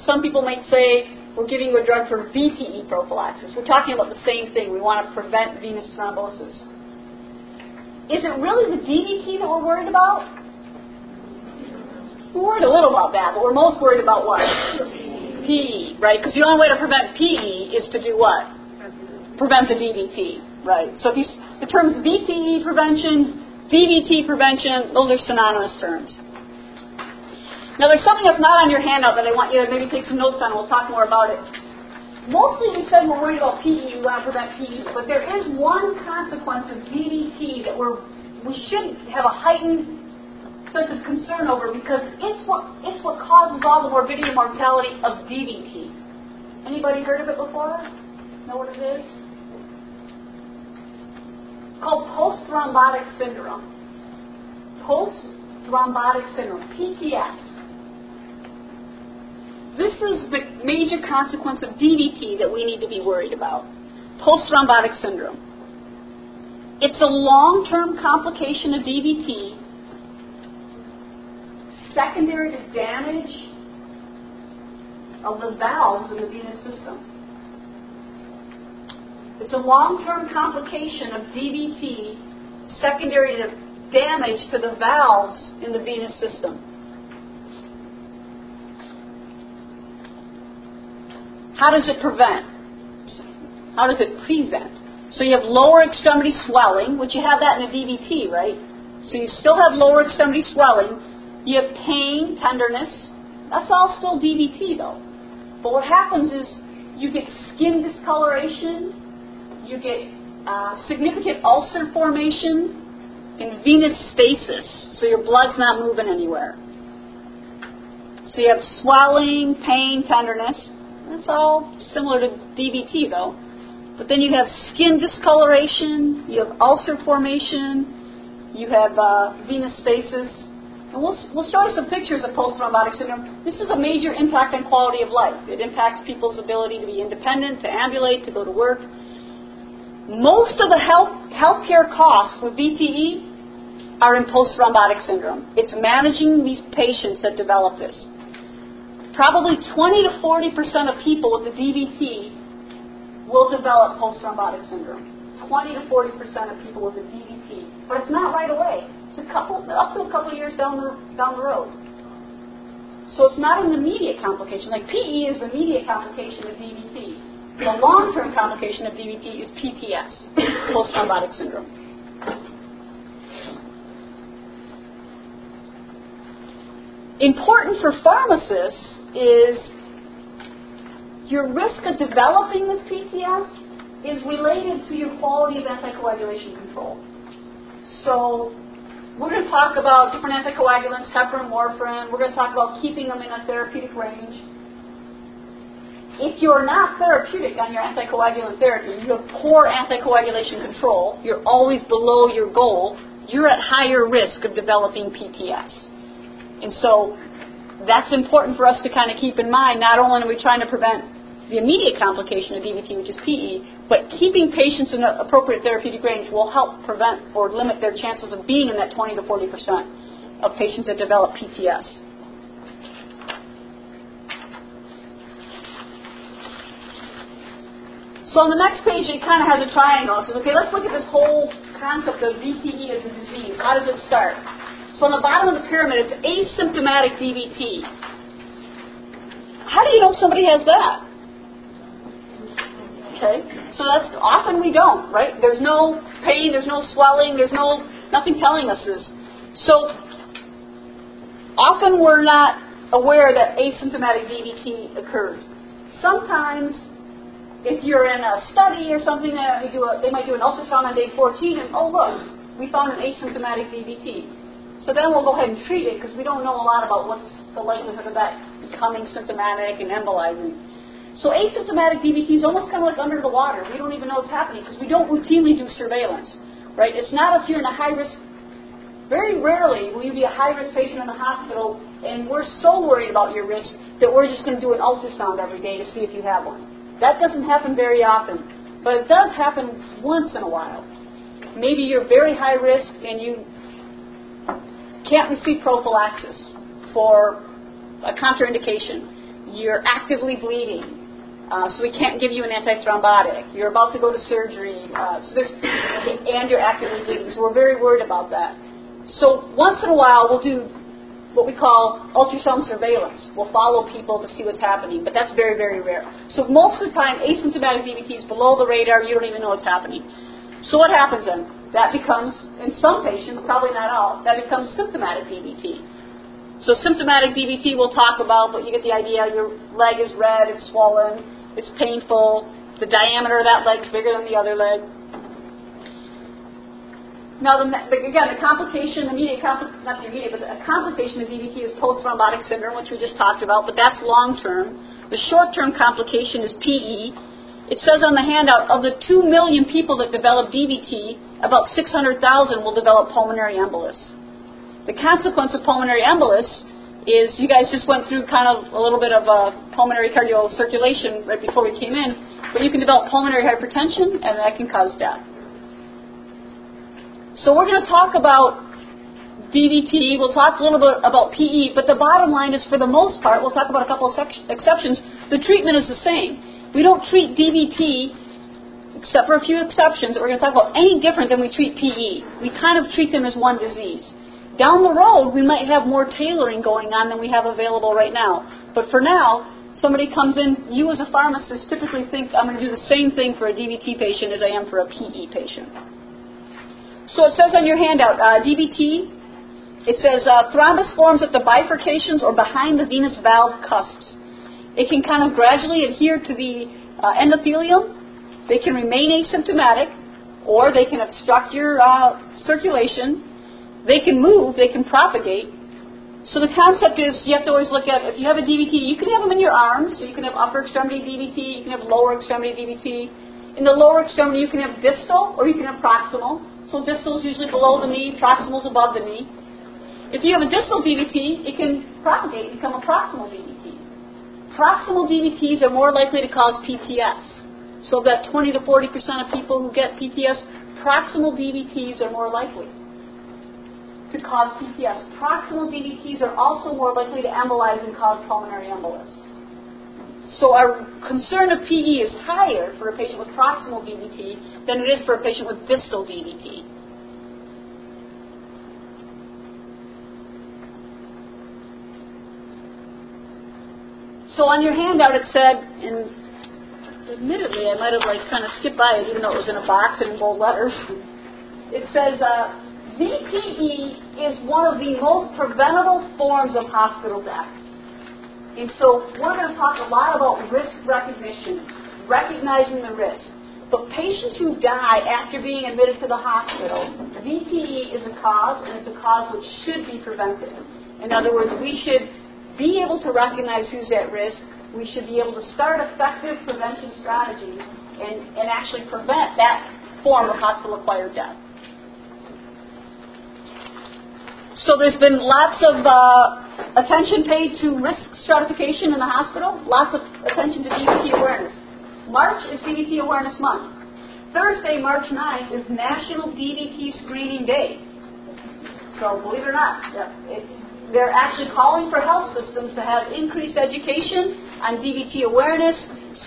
Speaker 3: Some people might say, we're giving you a drug for VTE prophylaxis. We're talking about the same thing. We want to prevent venous thrombosis. Is it really the DVT that we're worried about? We're worried a little about that, but we're most worried about what? PE, right? Because the only way to prevent PE is to do what? Prevent the DVT. Right. So if you, the terms VTE prevention, DVT prevention, those are synonymous terms. Now there's something that's not on your handout that I want you to maybe take some notes on. We'll talk more about it. Mostly we said we're worried about PE, we want to prevent PE, but there is one consequence of DVT that we're, we should have a heightened sense of concern over because it's what, it's what causes all the morbidity and mortality of DVT. Anybody heard of it before? Know what it is? Called post-thrombotic syndrome. Post-thrombotic syndrome, PTS. This is the major consequence of DVT that we need to be worried about. Post-thrombotic syndrome. It's a long-term complication of DVT secondary to damage of the valves in the venous system. It's a long-term complication of DVT secondary to damage to the valves in the venous system. How does it prevent? How does it prevent? So you have lower extremity swelling, which you have that in a DVT, right? So you still have lower extremity swelling. You have pain, tenderness. That's all still DVT, though. But what happens is you get skin discoloration, you get uh, significant ulcer formation and venous stasis, so your blood's not moving anywhere. So you have swelling, pain, tenderness. That's all similar to DVT, though. But then you have skin discoloration, you have ulcer formation, you have uh, venous stasis. And we'll, we'll show you some pictures of post-thrombotic syndrome. This is a major impact on quality of life. It impacts people's ability to be independent, to ambulate, to go to work. Most of the health healthcare costs with VTE are in post-thrombotic syndrome. It's managing these patients that develop this. Probably 20 to 40 percent of people with the DVT will develop post-thrombotic syndrome. 20 to 40 percent of people with the DVT, but it's not right away. It's a couple up to a couple years down the down the road. So it's not an immediate complication. Like PE is an immediate complication of DVT. The long-term complication of DVT is PTS, post-thrombotic syndrome. Important for pharmacists is your risk of developing this PTS is related to your quality of anticoagulation control. So we're going to talk about different anticoagulants, heparin, warfarin. We're going to talk about keeping them in a therapeutic range if you're not therapeutic on your anticoagulant therapy, you have poor anticoagulation control, you're always below your goal, you're at higher risk of developing PTS. And so that's important for us to kind of keep in mind. Not only are we trying to prevent the immediate complication of DVT, which is PE, but keeping patients in an appropriate therapeutic range will help prevent or limit their chances of being in that 20 to 40 percent of patients that develop PTS. So on the next page, it kind of has a triangle. It says, okay, let's look at this whole concept of VTE as a disease. How does it start? So on the bottom of the pyramid, it's asymptomatic DVT. How do you know somebody has that? Okay, so that's often we don't, right? There's no pain, there's no swelling, there's no nothing telling us this. So often we're not aware that asymptomatic DVT occurs. Sometimes if you're in a study or something, they, do a, they might do an ultrasound on day 14 and, oh, look, we found an asymptomatic DVT. So then we'll go ahead and treat it because we don't know a lot about what's the likelihood of that becoming symptomatic and embolizing. So asymptomatic DVT is almost kind of like under the water. We don't even know what's happening because we don't routinely do surveillance, right? It's not if you're in a high risk. Very rarely will you be a high risk patient in the hospital, and we're so worried about your risk that we're just going to do an ultrasound every day to see if you have one. That doesn't happen very often, but it does happen once in a while. Maybe you're very high risk and you can't receive prophylaxis for a contraindication. You're actively bleeding uh, so we can't give you an antithrombotic. You're about to go to surgery, uh, so and you're actively bleeding. So we're very worried about that. So once in a while, we'll do what we call ultrasound surveillance. We'll follow people to see what's happening, but that's very, very rare. So most of the time, asymptomatic DVT is below the radar. You don't even know what's happening. So what happens then? That becomes, in some patients, probably not all, that becomes symptomatic DVT. So symptomatic DVT we'll talk about, but you get the idea. Your leg is red, it's swollen, it's painful. The diameter of that leg's bigger than the other leg. Now, the, again, the complication, the immediate, not the immediate, but a complication of DVT is post-thrombotic syndrome, which we just talked about, but that's long-term. The short-term complication is PE. It says on the handout, of the 2 million people that develop DVT, about 600,000 will develop pulmonary embolus. The consequence of pulmonary embolus is you guys just went through kind of a little bit of a pulmonary cardio circulation right before we came in, but you can develop pulmonary hypertension and that can cause death. So we're going to talk about DVT, we'll talk a little bit about PE, but the bottom line is for the most part, we'll talk about a couple of exceptions, the treatment is the same. We don't treat DVT, except for a few exceptions that we're going to talk about, any different than we treat PE. We kind of treat them as one disease. Down the road, we might have more tailoring going on than we have available right now. But for now, somebody comes in, you as a pharmacist typically think I'm going to do the same thing for a DVT patient as I am for a PE patient. So it says on your handout, uh, DVT, it says uh, thrombus forms at the bifurcations or behind the venous valve cusps. It can kind of gradually adhere to the uh, endothelium. They can remain asymptomatic, or they can obstruct your uh, circulation, they can move, they can propagate. So the concept is you have to always look at if you have a DVT, you can have them in your arms, so you can have upper extremity DVT, you can have lower extremity DVT. In the lower extremity, you can have distal or you can have proximal. So distal is usually below the knee, proximal is above the knee. If you have a distal DVT, it can propagate and become a proximal DVT. Proximal DVTs are more likely to cause PTS. So that 20 to 40 percent of people who get PTS, proximal DVTs are more likely to cause PTS. Proximal DVTs are also more likely to embolize and cause pulmonary embolus. So our concern of PE is higher for a patient with proximal DVT than it is for a patient with distal DVT. So on your handout it said, and admittedly I might have like kind of skipped by it even though it was in a box and in bold letters. [LAUGHS] It says uh, VTE is one of the most preventable forms of hospital death. And so we're going to talk a lot about risk recognition, recognizing the risk. But patients who die after being admitted to the hospital, VTE is a cause, and it's a cause which should be prevented. In other words, we should be able to recognize who's at risk. We should be able to start effective prevention strategies and, and actually prevent that form of hospital acquired death. So there's been lots of uh, attention paid to risk stratification in the hospital, lots of attention to DVT awareness. March is DVT Awareness Month. Thursday, March 9th, is National DVT Screening Day. So believe it or not, they're actually calling for health systems to have increased education on DVT awareness,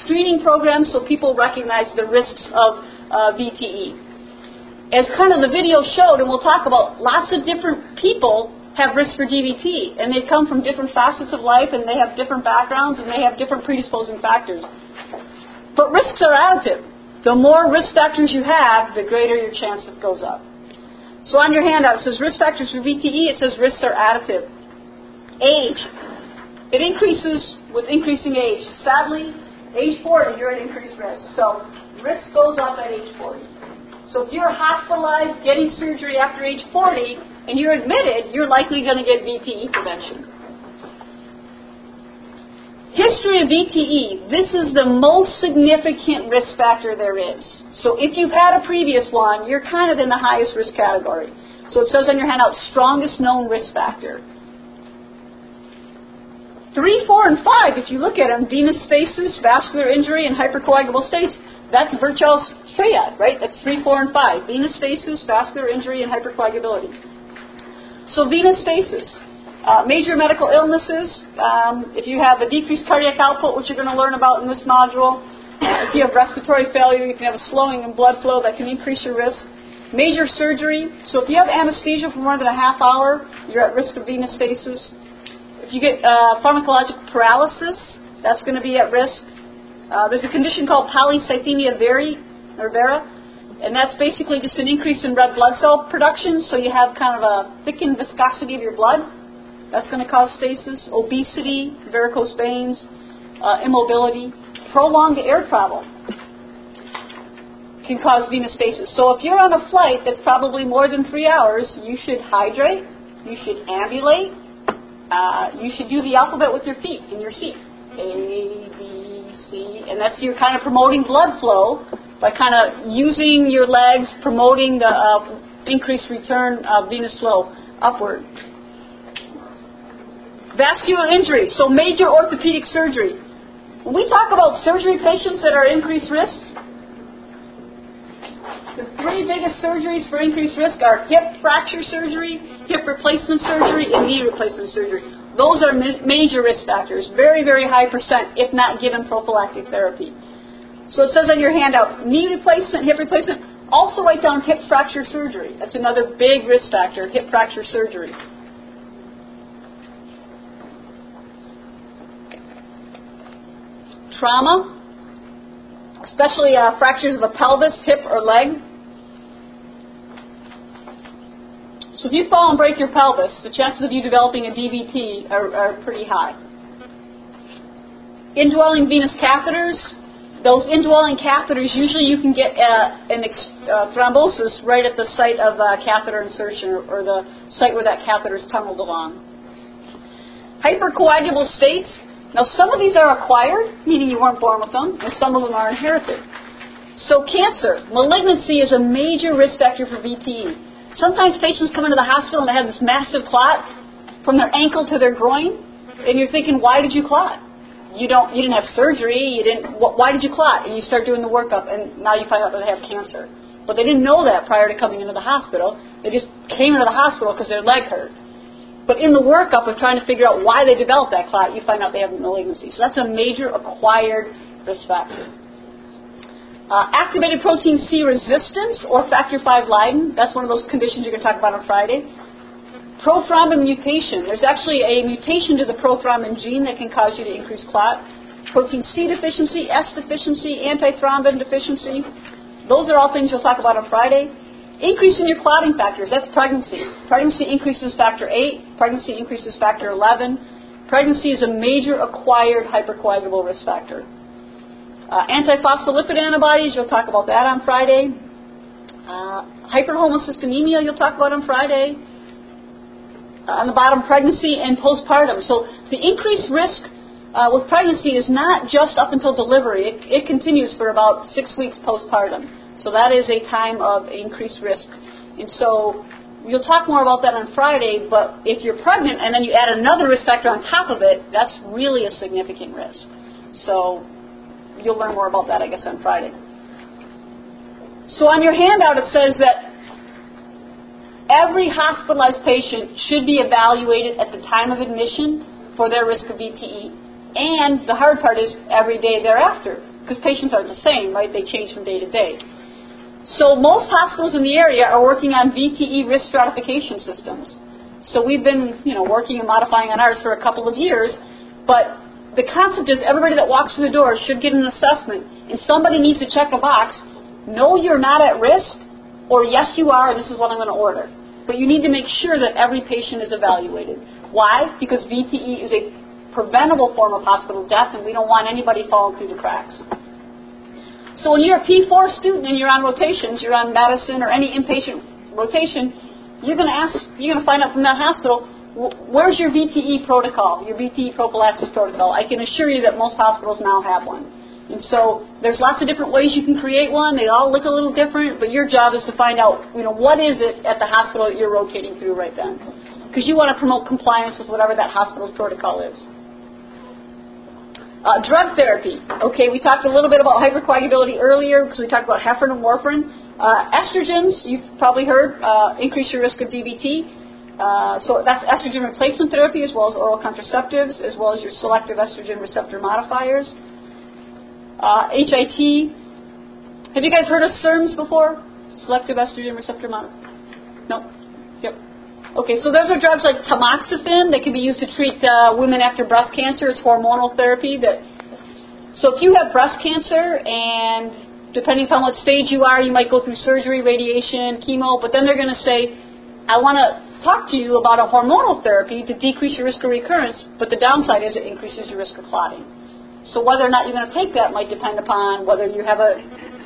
Speaker 3: screening programs so people recognize the risks of uh, VTE as kind of the video showed, and we'll talk about, lots of different people have risk for DVT, and they come from different facets of life, and they have different backgrounds, and they have different predisposing factors. But risks are additive. The more risk factors you have, the greater your chance it goes up. So on your handout, it says risk factors for VTE, it says risks are additive. Age. It increases with increasing age. Sadly, Age 40, you're at increased risk. So risk goes up at age 40. So if you're hospitalized, getting surgery after age 40, and you're admitted, you're likely going to get VTE prevention. History of VTE, this is the most significant risk factor there is. So if you've had a previous one, you're kind of in the highest risk category. So it says on your handout, strongest known risk factor. Three, four, and five, if you look at them, venous stasis, vascular injury, and hypercoagulable states, that's Virchow's triad, right? That's three, four, and five. Venous stasis, vascular injury, and hypercoagulability. So venous stasis. Uh, major medical illnesses, um, if you have a decreased cardiac output, which you're going to learn about in this module, uh, if you have respiratory failure, you can have a slowing in blood flow that can increase your risk. Major surgery, so if you have anesthesia for more than a half hour, you're at risk of venous stasis. If you get uh, pharmacologic paralysis, that's going to be at risk. Uh, there's a condition called polycythemia vera, and that's basically just an increase in red blood cell production, so you have kind of a thickened viscosity of your blood. That's going to cause stasis. Obesity, varicose veins, uh, immobility, prolonged air travel can cause venous stasis. So if you're on a flight that's probably more than three hours, you should hydrate, you should ambulate, uh, you should do the alphabet with your feet in your seat. A, B, C, and that's you're kind of promoting blood flow by kind of using your legs, promoting the uh, increased return of venous flow upward. Vascular injury, so major orthopedic surgery. When we talk about surgery patients that are increased risk, the three biggest surgeries for increased risk are hip fracture surgery, hip replacement surgery, and knee replacement surgery. Those are ma- major risk factors, very, very high percent, if not given prophylactic therapy. So it says on your handout, knee replacement, hip replacement, also write down hip fracture surgery. That's another big risk factor, hip fracture surgery. trauma, especially uh, fractures of the pelvis, hip, or leg. So if you fall and break your pelvis, the chances of you developing a DVT are, are pretty high. Indwelling venous catheters, those indwelling catheters, usually you can get uh, an ex- uh, thrombosis right at the site of uh, catheter insertion or, or the site where that catheter is tunneled along. Hypercoagulable states, now, some of these are acquired, meaning you weren't born with them, and some of them are inherited. So, cancer, malignancy is a major risk factor for VTE. Sometimes patients come into the hospital and they have this massive clot from their ankle to their groin, and you're thinking, why did you clot? You don't, you didn't have surgery. You didn't. Why did you clot? And you start doing the workup, and now you find out that they have cancer. But they didn't know that prior to coming into the hospital. They just came into the hospital because their leg hurt. But in the workup of trying to figure out why they developed that clot, you find out they have malignancy. So that's a major acquired risk factor. Uh, activated protein C resistance or factor V Leiden, that's one of those conditions you're going to talk about on Friday. Prothrombin mutation, there's actually a mutation to the prothrombin gene that can cause you to increase clot. Protein C deficiency, S deficiency, antithrombin deficiency, those are all things you'll talk about on Friday. Increase in your clotting factors, that's pregnancy. Pregnancy increases factor 8, pregnancy increases factor 11. Pregnancy is a major acquired hypercoagulable risk factor. Uh, antiphospholipid antibodies, you'll talk about that on Friday. Uh, you'll talk about on Friday. Uh, on the bottom, pregnancy and postpartum. So the increased risk uh, with pregnancy is not just up until delivery, it, it continues for about six weeks postpartum. So that is a time of increased risk. And so you'll talk more about that on Friday, but if you're pregnant and then you add another risk factor on top of it, that's really a significant risk. So you'll learn more about that, I guess, on Friday. So on your handout, it says that every hospitalized patient should be evaluated at the time of admission for their risk of VTE. And the hard part is every day thereafter, because patients aren't the same, right? They change from day to day. So most hospitals in the area are working on VTE risk stratification systems. So we've been, you know, working and modifying on ours for a couple of years, but the concept is everybody that walks through the door should get an assessment, and somebody needs to check a box. No, you're not at risk, or yes, you are, and this is what I'm going to order. But you need to make sure that every patient is evaluated. Why? Because VTE is a preventable form of hospital death, and we don't want anybody falling through the cracks. So when you're a P4 student and you're on rotations, you're on medicine or any inpatient rotation, you're going to ask, you're going to find out from that hospital, where's your VTE protocol, your VTE prophylaxis protocol? I can assure you that most hospitals now have one. And so there's lots of different ways you can create one. They all look a little different, but your job is to find out, you know, what is it at the hospital that you're rotating through right then. Because you want to promote compliance with whatever that hospital's protocol is. Uh, drug therapy. Okay, we talked a little bit about hypercoagulability earlier because we talked about heparin and warfarin. Uh, estrogens, you've probably heard, uh, increase your risk of DVT. Uh, so that's estrogen replacement therapy as well as oral contraceptives, as well as your selective estrogen receptor modifiers uh, HIT. Have you guys heard of SERMs before? Selective estrogen receptor modifier. No. Yep. Okay, so those are drugs like tamoxifen that can be used to treat uh, women after breast cancer. It's hormonal therapy that. So if you have breast cancer and depending upon what stage you are, you might go through surgery, radiation, chemo, but then they're going to say, I want to talk to you about a hormonal therapy to decrease your risk of recurrence, but the downside is it increases your risk of clotting. So whether or not you're going to take that might depend upon whether you have a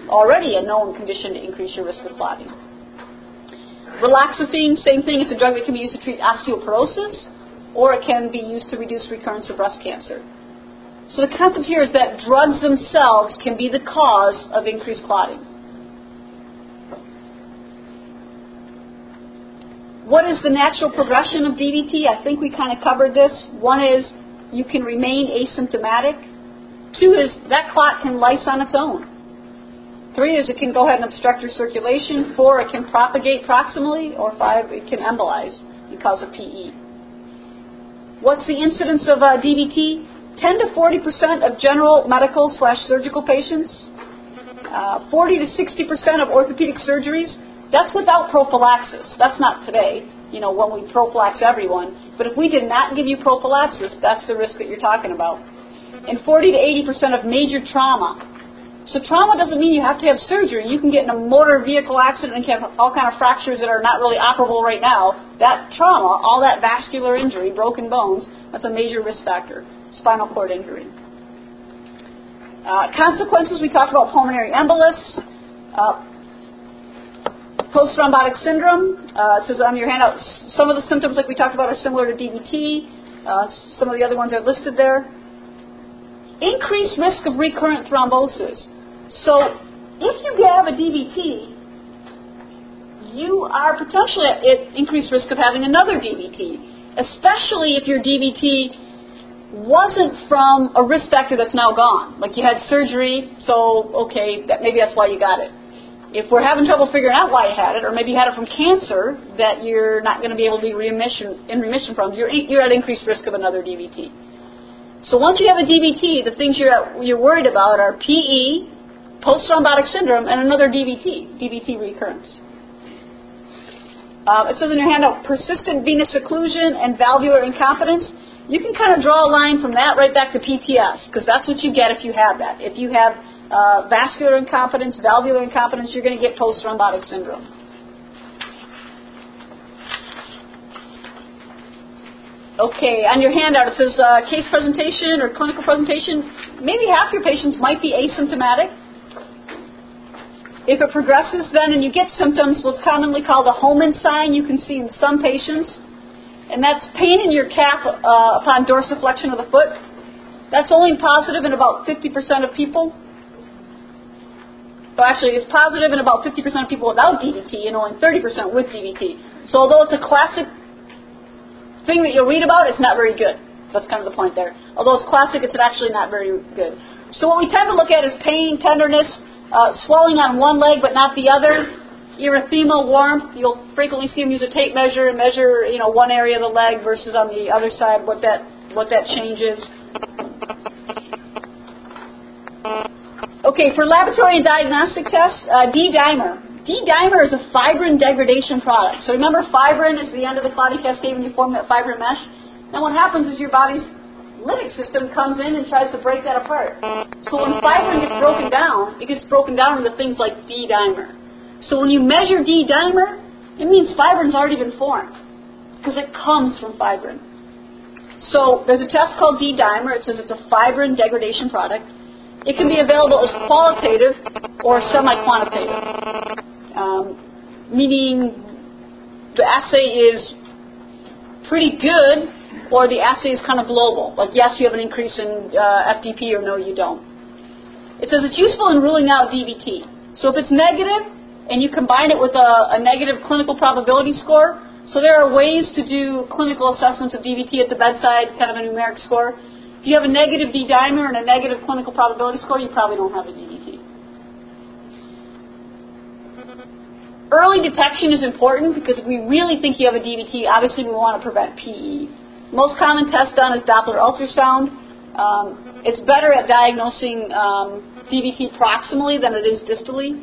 Speaker 3: already a known condition to increase your risk of clotting. Raloxifene, same thing. It's a drug that can be used to treat osteoporosis, or it can be used to reduce recurrence of breast cancer. So the concept here is that drugs themselves can be the cause of increased clotting. What is the natural progression of DVT? I think we kind of covered this. One is you can remain asymptomatic Two is that clot can lyse on its own. Three is it can go ahead and obstruct your circulation. Four, it can propagate proximally. Or five, it can embolize and cause a PE. What's the incidence of uh, DVT? 10 to 40 percent of general medical slash surgical patients. Uh, 40 to 60 percent of orthopedic surgeries. That's without prophylaxis. That's not today, you know, when we prophylax everyone. But if we did not give you prophylaxis, that's the risk that you're talking about and 40 to 80 percent of major trauma. So trauma doesn't mean you have to have surgery. You can get in a motor vehicle accident and have all kind of fractures that are not really operable right now. That trauma, all that vascular injury, broken bones, that's a major risk factor. Spinal cord injury. Uh, consequences, we talked about pulmonary embolus, uh, post-thrombotic syndrome. Uh, it says on your handout, some of the symptoms, like we talked about, are similar to DVT. Uh, some of the other ones are listed there increased risk of recurrent thrombosis. So if you have a DVT, you are potentially at increased risk of having another DVT, especially if your DVT wasn't from a risk factor that's now gone. Like you had surgery, so okay, that maybe that's why you got it. If we're having trouble figuring out why you had it, or maybe you had it from cancer that you're not going to be able to be remission, in remission from, you're, you're at increased risk of another DVT. So once you have a DVT, the things you're, you're worried about are PE, post-thrombotic syndrome, and another DVT, DVT recurrence. Um, it says in your handout, persistent venous occlusion and valvular incompetence. You can kind of draw a line from that right back to PTS, because that's what you get if you have that. If you have uh, vascular incompetence, valvular incompetence, you're going to get post-thrombotic syndrome. Okay, on your handout it says uh, case presentation or clinical presentation. Maybe half your patients might be asymptomatic. If it progresses then and you get symptoms, what's commonly called a Homan sign, you can see in some patients. And that's pain in your calf uh, upon dorsiflexion of the foot. That's only positive in about 50% of people. Well, actually, it's positive in about 50% of people without DVT and only 30% with DVT. So although it's a classic thing that you'll read about, it's not very good. That's kind of the point there. Although it's classic, it's actually not very good. So what we tend to look at is pain, tenderness, uh, swelling on one leg but not the other, erythema, warmth. You'll frequently see them use a tape measure and measure, you know, one area of the leg versus on the other side what that what that changes. Okay, for laboratory and diagnostic tests, uh, D-dimer. D-dimer is a fibrin degradation product. So remember, fibrin is the end of the clotting cascade when you form that fibrin mesh. Now what happens is your body's lytic system comes in and tries to break that apart. So when fibrin gets broken down, it gets broken down into things like D-dimer. So when you measure D-dimer, it means fibrin's already been formed because it comes from fibrin. So there's a test called D-dimer. It says it's a fibrin degradation product. It can be available as qualitative or semi-quantitative, um, meaning the assay is pretty good or the assay is kind of global. Like, yes, you have an increase in uh, FDP or no, you don't. It says it's useful in ruling out DVT. So if it's negative and you combine it with a, a negative clinical probability score, so there are ways to do clinical assessments of DVT at the bedside, kind of a numeric score. If you have a negative D-dimer and a negative clinical probability score, you probably don't have a DVT. Early detection is important because if we really think you have a DVT, obviously we want to prevent PE. Most common test done is Doppler ultrasound. Um, it's better at diagnosing um, DVT proximally than it is distally.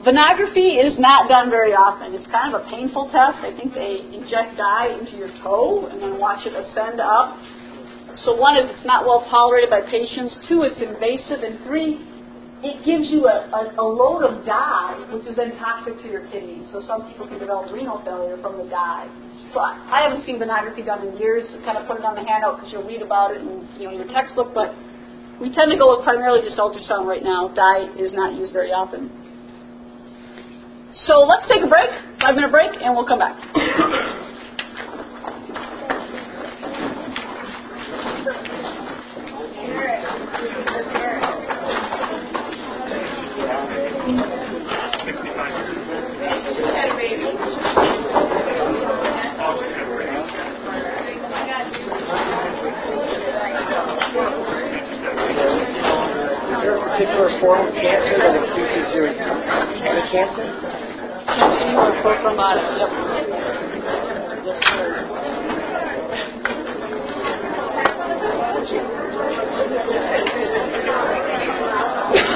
Speaker 3: Venography is not done very often. It's kind of a painful test. I think they inject dye into your toe and then watch it ascend up. So one is it's not well tolerated by patients. Two, it's invasive. And three, it gives you a, a, a load of dye, which is then toxic to your kidneys. So some people can develop renal failure from the dye. So I, I haven't seen venography done in years. I kind of put it on the handout because you'll read about it in you know your textbook. But we tend to go with primarily just ultrasound right now. Dye is not used very often. So let's take a break, five minute break, and we'll come back.
Speaker 13: there a particular form of cancer that increases your any cancer?
Speaker 3: Cancer or porphromata, yep. Yes, sir.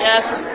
Speaker 3: Yes.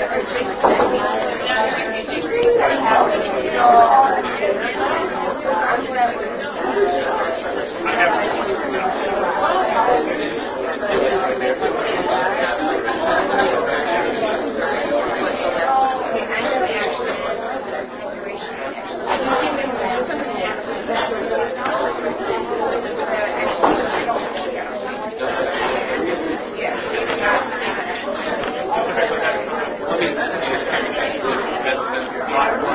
Speaker 3: in terms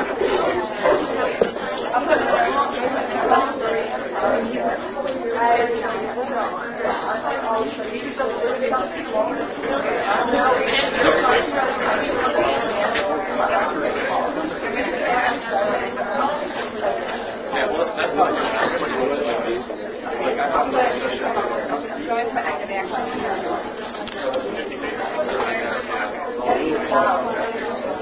Speaker 3: of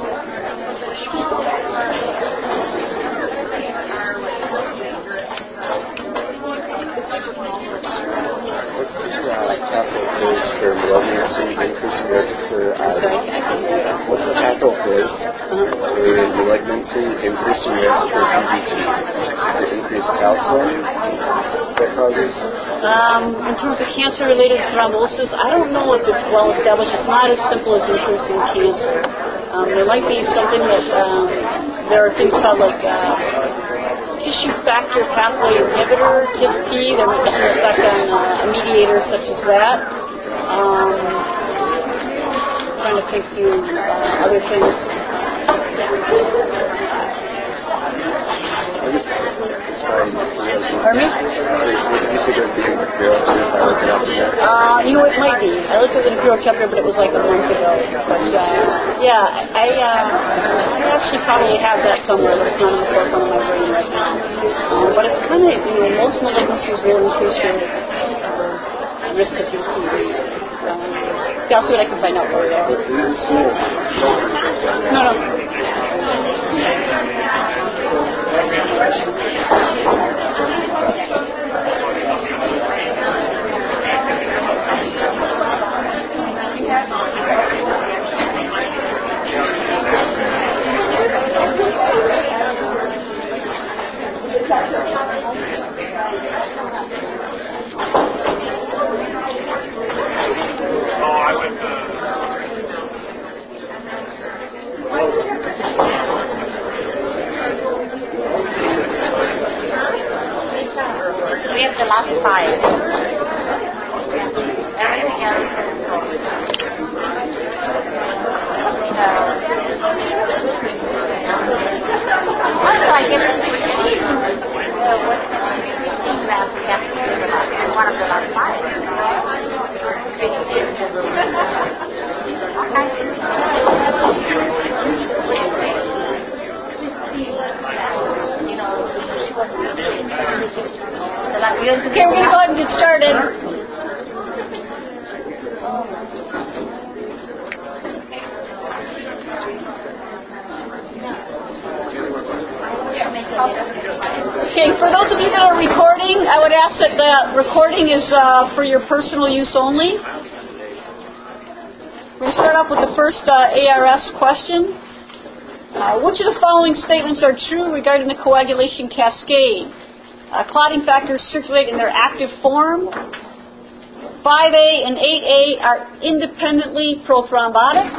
Speaker 3: Um, cancer-related thrombosis, I don't know if it's well established. It's not as simple as increasing cancer. Um, there might be something that um, there are things called like uh, tissue factor pathway inhibitor, TIP-P. There might be some effect on uh, a mediator such as that. Um, trying to think through uh, other things. Pardon me? Uh, you know, it might be. I looked at the Imperial chapter, but it was like a month ago. But uh, yeah, I uh, I actually probably have that somewhere, but it's not in the forefront of my brain right now. Um, but it's kind of, you know, most malignancies will increase your uh, risk of UTV. Um, yeah, I'll see what I can find out for you. No, no.
Speaker 14: Oh, I went to.
Speaker 1: We have the last five. Everything else is Also, I guess uh, what's the last chapter one of the last five.
Speaker 3: Okay, we're going to go ahead and get started. Okay, for those of you that are recording, I would ask that the recording is uh, for your personal use only. To start off with the first uh, ARS question. Uh, which of the following statements are true regarding the coagulation cascade? Uh, clotting factors circulate in their active form. 5A and 8A are independently prothrombotic.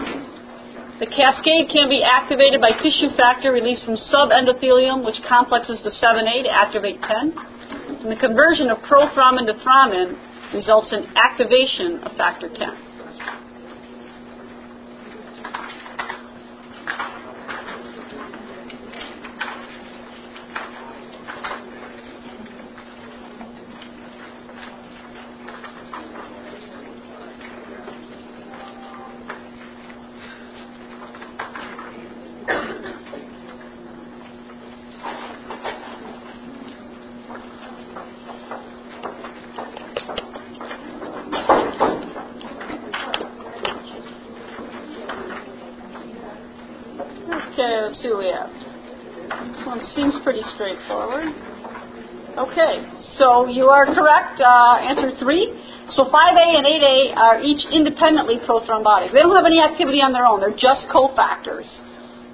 Speaker 3: The cascade can be activated by tissue factor released from subendothelium, which complexes the 7A to activate 10. And the conversion of prothrombin to thrombin results in activation of factor 10. So you are correct. Uh, answer three. So 5A and 8A are each independently prothrombotic. They don't have any activity on their own. They're just cofactors.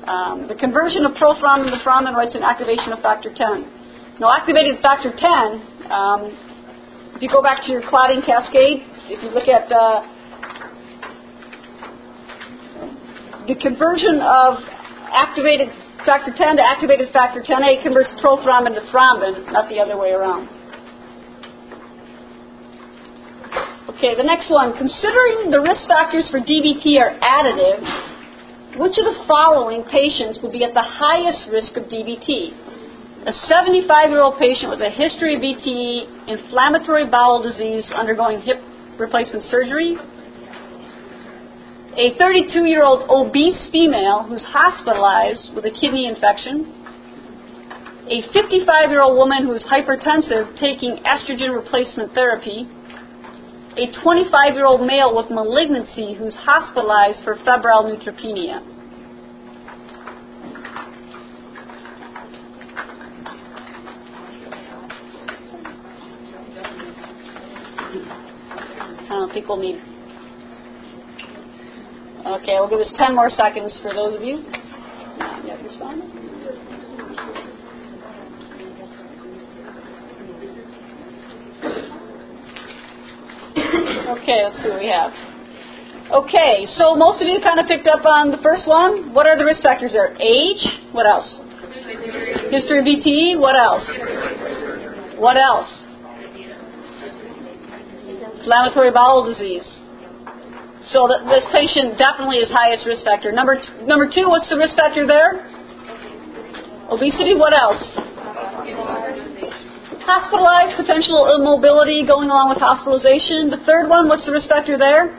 Speaker 3: Um, the conversion of prothrombin to thrombin writes an activation of factor 10. Now, activated factor 10, um, if you go back to your clotting cascade, if you look at uh, the conversion of activated factor 10 to activated factor 10A converts prothrombin to thrombin, not the other way around. Okay, the next one. Considering the risk factors for DVT are additive, which of the following patients would be at the highest risk of DVT? A 75 year old patient with a history of VTE, inflammatory bowel disease undergoing hip replacement surgery, a 32 year old obese female who's hospitalized with a kidney infection, a 55 year old woman who's hypertensive taking estrogen replacement therapy, a 25 year old male with malignancy who's hospitalized for febrile neutropenia. I don't think we'll need. Okay, we'll give us 10 more seconds for those of you not yet responded. Okay, let's see what we have. Okay, so most of you kind of picked up on the first one. What are the risk factors there? Age. What else? History of VTE. What else? What else? Inflammatory bowel disease. So th- this patient definitely is highest risk factor. Number t- number two, what's the risk factor there? Obesity. What else? Hospitalized, potential immobility going along with hospitalization. The third one, what's the risk factor there?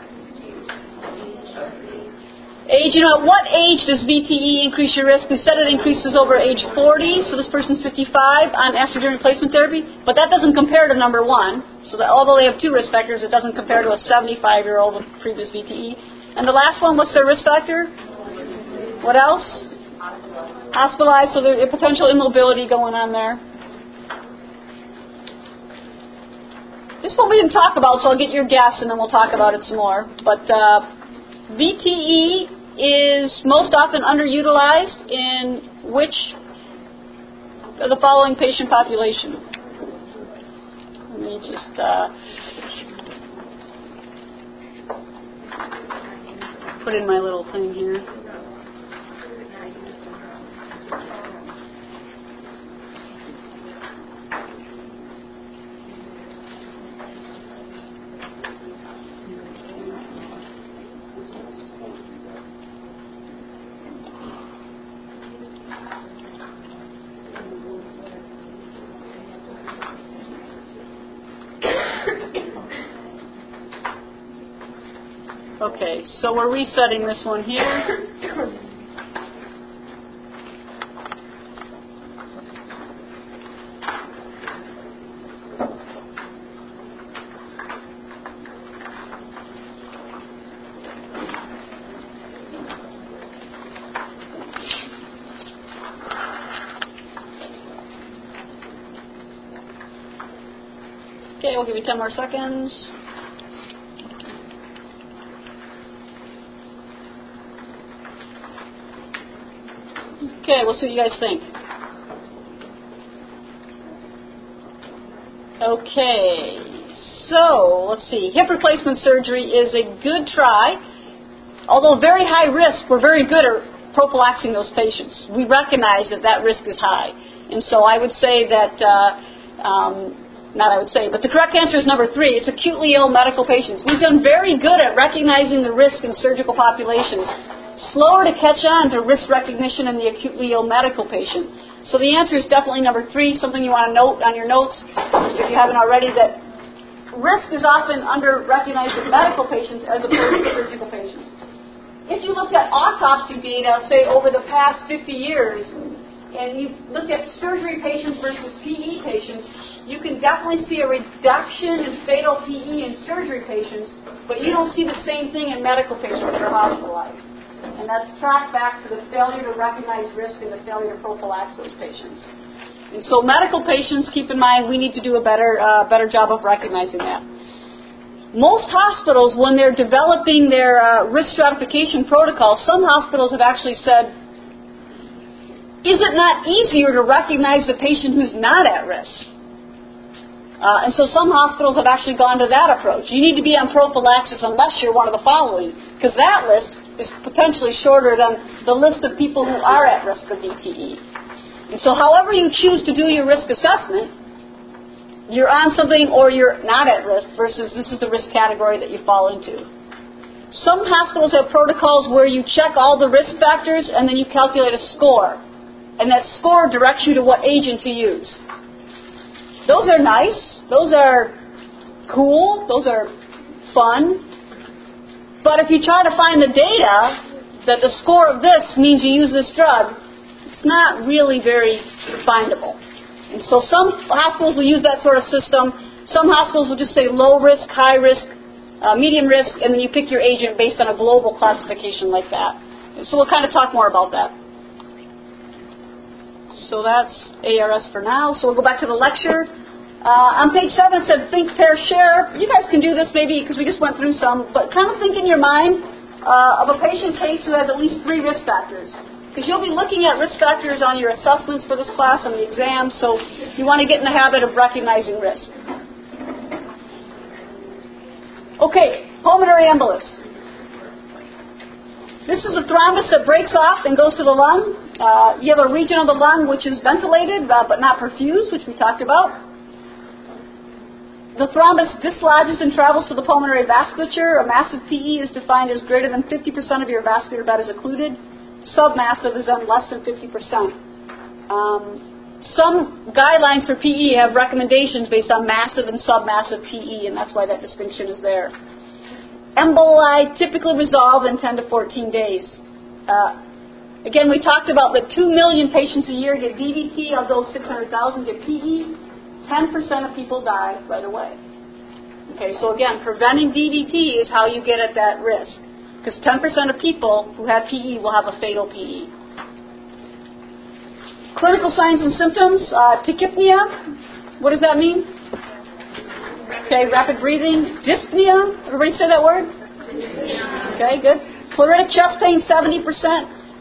Speaker 3: Age, you know, at what age does VTE increase your risk? We said it increases over age 40, so this person's 55 on estrogen replacement therapy, but that doesn't compare to number one. So that although they have two risk factors, it doesn't compare to a 75 year old with previous VTE. And the last one, what's their risk factor? What else? Hospitalized, so there's potential immobility going on there. This one we didn't talk about, so I'll get your guess and then we'll talk about it some more. But uh, VTE is most often underutilized in which of the following patient population? Let me just. Uh, put in my little thing here. Okay, so we're resetting this one here. Okay, we'll give you 10 more seconds. Okay, we'll see what you guys think. Okay, so let's see. Hip replacement surgery is a good try. Although very high risk, we're very good at prophylaxing those patients. We recognize that that risk is high. And so I would say that, uh, um, not I would say, but the correct answer is number three. It's acutely ill medical patients. We've done very good at recognizing the risk in surgical populations slower to catch on to risk recognition in the acutely ill medical patient. So the answer is definitely number three, something you want to note on your notes if you haven't already, that risk is often under recognized with medical patients as opposed to surgical patients. If you looked at autopsy data, say over the past 50 years, and you look at surgery patients versus PE patients, you can definitely see a reduction in fatal PE in surgery patients, but you don't see the same thing in medical patients that are hospitalized. And that's tracked back to the failure to recognize risk and the failure to prophylax those patients. And so medical patients, keep in mind, we need to do a better, uh, better job of recognizing that. Most hospitals, when they're developing their uh, risk stratification protocol, some hospitals have actually said, is it not easier to recognize the patient who's not at risk? Uh, and so some hospitals have actually gone to that approach. You need to be on prophylaxis unless you're one of the following, because that list is potentially shorter than the list of people who are at risk of VTE. And so however you choose to do your risk assessment, you're on something or you're not at risk versus this is the risk category that you fall into. Some hospitals have protocols where you check all the risk factors and then you calculate a score. And that score directs you to what agent to use. Those are nice. Those are cool. Those are fun. But if you try to find the data that the score of this means you use this drug, it's not really very findable. And so some hospitals will use that sort of system. Some hospitals will just say low risk, high risk, uh, medium risk, and then you pick your agent based on a global classification like that. So we'll kind of talk more about that. So that's ARS for now. So we'll go back to the lecture. Uh, on page 7 it said think, pair, share. You guys can do this maybe because we just went through some, but kind of think in your mind uh, of a patient case who has at least three risk factors. Because you'll be looking at risk factors on your assessments for this class on the exam, so you want to get in the habit of recognizing risk. Okay, pulmonary embolus. This is a thrombus that breaks off and goes to the lung. Uh, you have a region of the lung which is ventilated uh, but not perfused, which we talked about. The thrombus dislodges and travels to the pulmonary vasculature. A massive PE is defined as greater than 50% of your vascular bed is occluded submassive is on less than 50%. Um, some guidelines for PE have recommendations based on massive and submassive PE, and that's why that distinction is there. Emboli typically resolve in 10 to 14 days. Uh, again, we talked about the 2 million patients a year get DVT, of those 600,000 get PE. 10% of people die right away. Okay, so again, preventing DVT is how you get at that risk. Because 10% of people who have PE will have a fatal PE. Clinical signs and symptoms, uh, tachypnea. What does that mean? Okay, rapid breathing. Dyspnea. Everybody say that word? Okay, good. Pleuritic chest pain, 70%.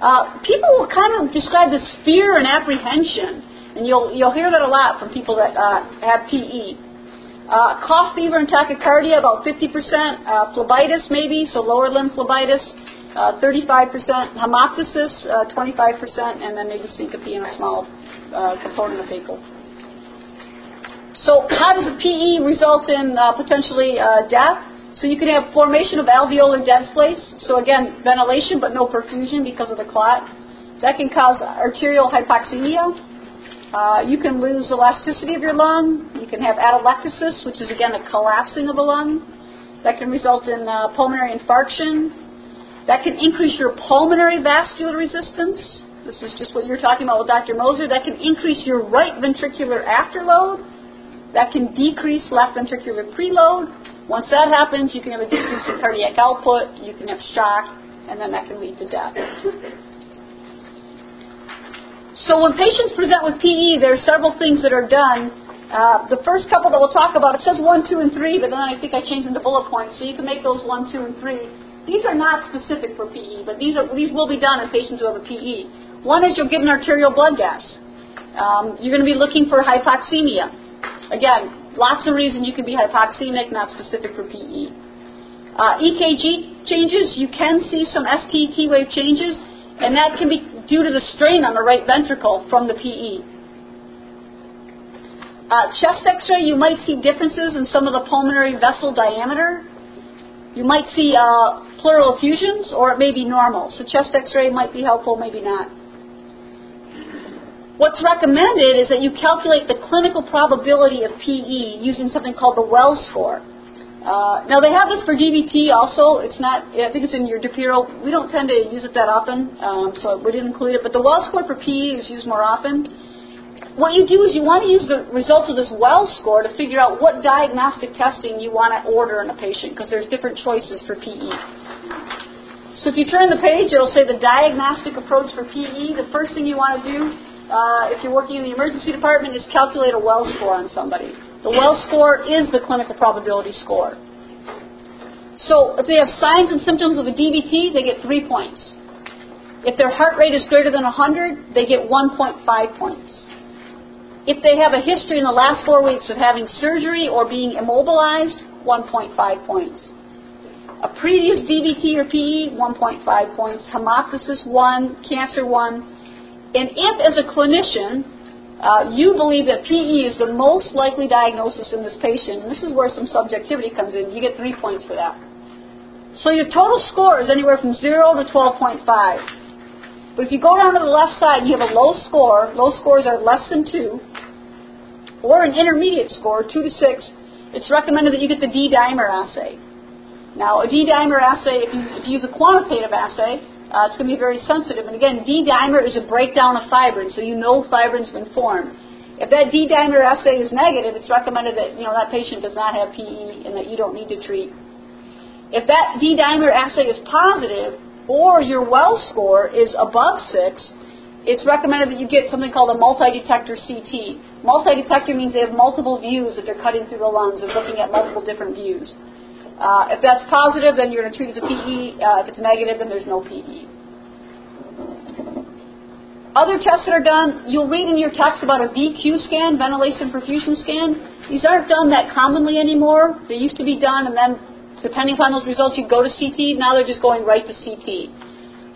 Speaker 3: Uh, people will kind of describe this fear and apprehension, and you'll you'll hear that a lot from people that uh, have PE. Uh, cough, fever, and tachycardia, about 50%. Uh, phlebitis, maybe, so lower limb phlebitis, uh, 35%. Hemoptysis, uh, 25%. And then maybe syncope and a small uh, component of fecal. So, how does a PE result in uh, potentially uh, death? So, you can have formation of alveolar dead space. So, again, ventilation but no perfusion because of the clot. That can cause arterial hypoxemia. Uh, you can lose elasticity of your lung. You can have atelectasis, which is again a collapsing of the lung. That can result in uh, pulmonary infarction. That can increase your pulmonary vascular resistance. This is just what you're talking about with Dr. Moser. That can increase your right ventricular afterload. That can decrease left ventricular preload. Once that happens, you can have a decrease in cardiac output. You can have shock, and then that can lead to death. So when patients present with PE, there are several things that are done. Uh, the first couple that we'll talk about, it says 1, 2, and 3, but then I think I changed them to bullet points, so you can make those 1, 2, and 3. These are not specific for PE, but these, are, these will be done in patients who have a PE. One is you'll get an arterial blood gas. Um, you're going to be looking for hypoxemia. Again, lots of reasons you can be hypoxemic, not specific for PE. Uh, EKG changes, you can see some ST T wave changes, and that can be due to the strain on the right ventricle from the PE. Uh, chest x-ray, you might see differences in some of the pulmonary vessel diameter. You might see uh, pleural effusions, or it may be normal. So chest x-ray might be helpful, maybe not. What's recommended is that you calculate the clinical probability of PE using something called the Wells score. Uh, now they have this for DVT also. It's not. I think it's in your DiPiro. We don't tend to use it that often, um, so we didn't include it. But the Wells score for PE is used more often. What you do is you want to use the results of this Wells score to figure out what diagnostic testing you want to order in a patient because there's different choices for PE. So if you turn the page, it'll say the diagnostic approach for PE. The first thing you want to do, uh, if you're working in the emergency department, is calculate a well score on somebody. The well score is the clinical probability score. So if they have signs and symptoms of a DVT, they get three points. If their heart rate is greater than 100, they get 1.5 points. If they have a history in the last four weeks of having surgery or being immobilized, 1.5 points. A previous DVT or PE, 1.5 points. Hemoptysis, 1. Cancer, 1. And if, as a clinician, uh, you believe that PE is the most likely diagnosis in this patient, and this is where some subjectivity comes in, you get three points for that. So your total score is anywhere from 0 to 12.5. But if you go down to the left side and you have a low score, low scores are less than 2, or an intermediate score, 2 to 6, it's recommended that you get the D-dimer assay. Now, a D-dimer assay, if you, if you use a quantitative assay, uh, it's going to be very sensitive. And again, D-dimer is a breakdown of fibrin, so you know fibrin's been formed. If that D-dimer assay is negative, it's recommended that you know that patient does not have PE and that you don't need to treat. If that D-dimer assay is positive, or your well score is above six, it's recommended that you get something called a multi-detector CT. Multi-detector means they have multiple views that they're cutting through the lungs and looking at multiple different views. Uh, if that's positive, then you're going to treat it as a PE. Uh, if it's negative, then there's no PE. Other tests that are done, you'll read in your text about a VQ scan, ventilation perfusion scan. These aren't done that commonly anymore. They used to be done, and then depending upon those results, you go to CT. Now they're just going right to CT.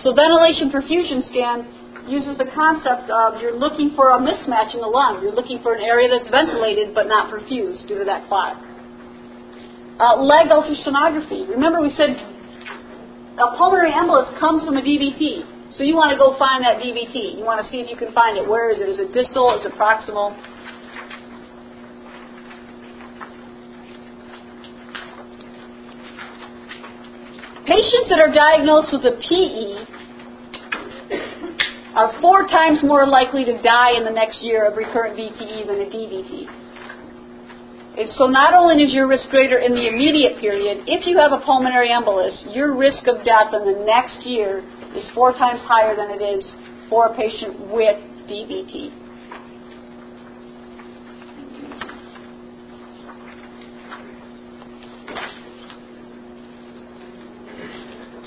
Speaker 3: So ventilation perfusion scan uses the concept of you're looking for a mismatch in the lung. You're looking for an area that's ventilated but not perfused due to that clot. Uh, leg ultrasonography. Remember, we said a pulmonary embolus comes from a DVT. So you want to go find that DVT. You want to see if you can find it. Where is it? Is it distal? Is it proximal? Patients that are diagnosed with a PE are four times more likely to die in the next year of recurrent VTE than a DVT. So not only is your risk greater in the immediate period, if you have a pulmonary embolus, your risk of death in the next year is four times higher than it is for a patient with DVT.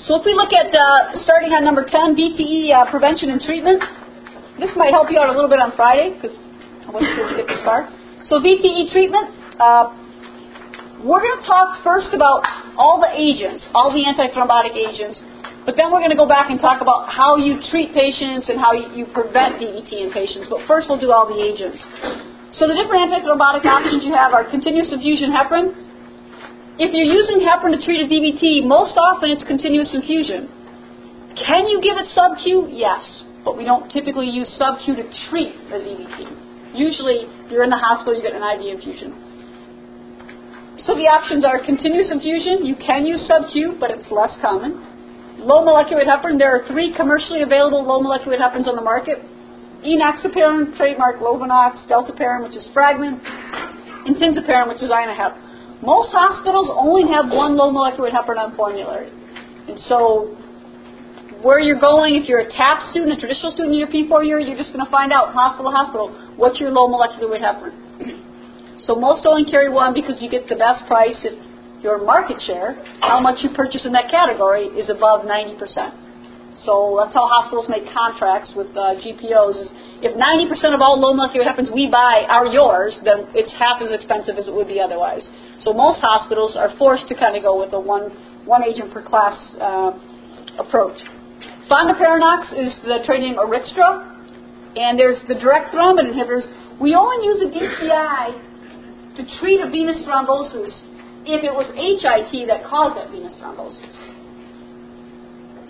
Speaker 3: So if we look at uh, starting on number 10, VTE uh, prevention and treatment, this might help you out a little bit on Friday because I wasn't sure to get the start. So VTE treatment, uh, we're going to talk first about all the agents, all the antithrombotic agents, but then we're going to go back and talk about how you treat patients and how you, prevent DVT in patients. But first, we'll do all the agents. So the different antithrombotic options you have are continuous infusion heparin. If you're using heparin to treat a DVT, most often it's continuous infusion. Can you give it sub-Q? Yes, but we don't typically use sub-Q to treat a DVT. Usually, you're in the hospital, you get an IV infusion. So the options are continuous infusion. You can use sub-Q, but it's less common. Low molecular weight heparin. There are three commercially available low molecular weight heparins on the market. Enoxaparin, trademark Lovenox, Dalteparin, which is Fragmin, and Tinzaparin, which is Innohep. Most hospitals only have one low molecular weight heparin on formulary. And so where you're going, if you're a TAP student, a traditional student in your P4 year, you're just going to find out hospital hospital what's your low molecular weight heparin. So most only carry one because you get the best price if your market share, how much you purchase in that category, is above 90%. So that's how hospitals make contracts with uh, GPOs. Is if 90% of all low molecular heparins we buy are yours, then it's half as expensive as it would be otherwise. So most hospitals are forced to kind of go with a one one agent per class uh, approach. Fondaparinux is the trade name Arixtra, and there's the direct thrombin inhibitors. We only use a DTI to treat a venous thrombosis if it was HIT that caused that venous thrombosis.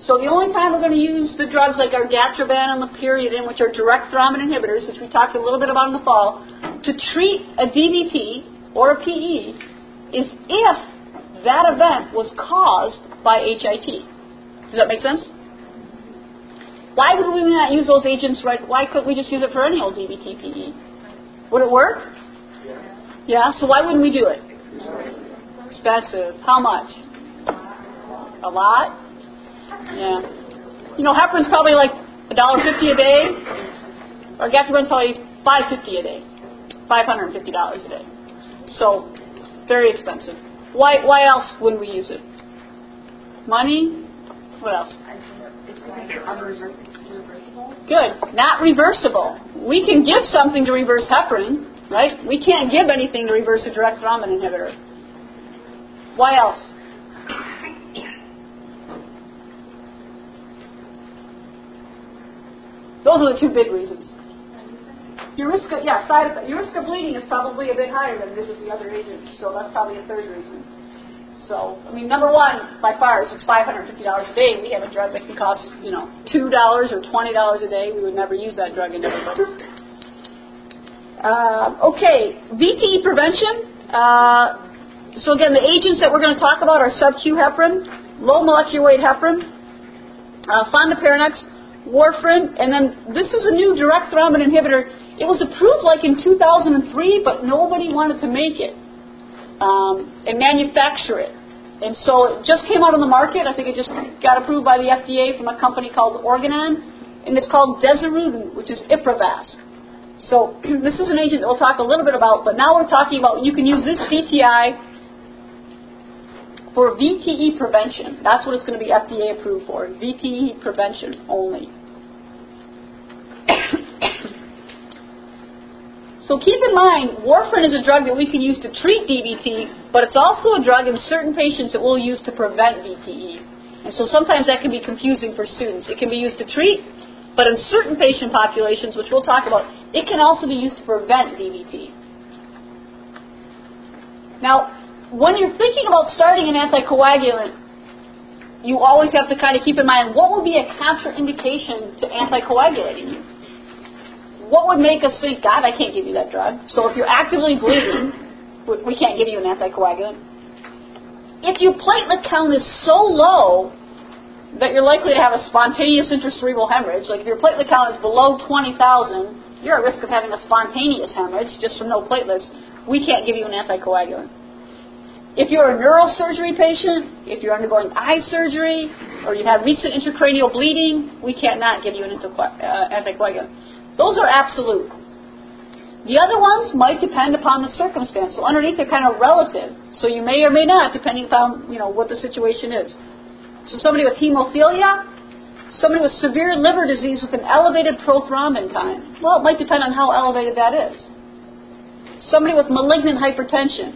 Speaker 3: So the only time we're going to use the drugs like argatroban and lepirudin, which are direct thrombin inhibitors, which we talked a little bit about in the fall, to treat a DVT or a PE is if that event was caused by HIT. Does that make sense? Why would we not use those agents right? Why couldn't we just use it for any old DVT PE? Would it work? Yeah, so why wouldn't we do it? Expensive. How much? A lot? Yeah. You know, heparin's probably like a dollar fifty a day, or gastrin's probably five fifty a day, five hundred and fifty dollars a day. So, very expensive. Why? Why else wouldn't we use it? Money. What else? Good. Not reversible. We can give something to reverse heparin, right? We can't give anything to reverse a direct thrombin inhibitor. Why else? Those are the two big reasons. Your risk of, yeah, side your risk of bleeding is probably a bit higher than it is with the other agents, so that's probably a third reason. So, I mean, number one, by far, is it's $550 a day. We have a drug that can cost, you know, $2 or $20 a day. We would never use that drug in everybody. Uh, okay, VTE prevention. Uh, so again, the agents that we're going to talk about are sub-Q heparin, low molecular weight heparin, uh, fondaparinux, warfarin, and then this is a new direct thrombin inhibitor. It was approved like in 2003, but nobody wanted to make it um, and manufacture it. And so it just came out on the market. I think it just got approved by the FDA from a company called Organon, and it's called Desirudin, which is Iprivask. So [CLEARS THROAT] this is an agent that we'll talk a little bit about, but now we're talking about you can use this DTI for VTE prevention. That's what it's going to be FDA approved for, VTE prevention only. [COUGHS] so keep in mind, warfarin is a drug that we can use to treat DVT, but it's also a drug in certain patients that we'll use to prevent VTE. And so sometimes that can be confusing for students. It can be used to treat, but in certain patient populations, which we'll talk about, it can also be used to prevent DVT. Now, when you're thinking about starting an anticoagulant, you always have to kind of keep in mind what would be a contraindication to anticoagulating you. What would make us think, God, I can't give you that drug? So if you're actively bleeding, we can't give you an anticoagulant. If your platelet count is so low that you're likely to have a spontaneous intracerebral hemorrhage, like if your platelet count is below 20,000, you're at risk of having a spontaneous hemorrhage just from no platelets. We can't give you an anticoagulant. If you're a neurosurgery patient, if you're undergoing eye surgery, or you have recent intracranial bleeding, we cannot give you an uh, anticoagulant. Those are absolute. The other ones might depend upon the circumstance. So underneath they're kind of relative. So you may or may not, depending upon you know what the situation is. So somebody with hemophilia, somebody with severe liver disease with an elevated prothrombin time. Well, it might depend on how elevated that is. Somebody with malignant hypertension.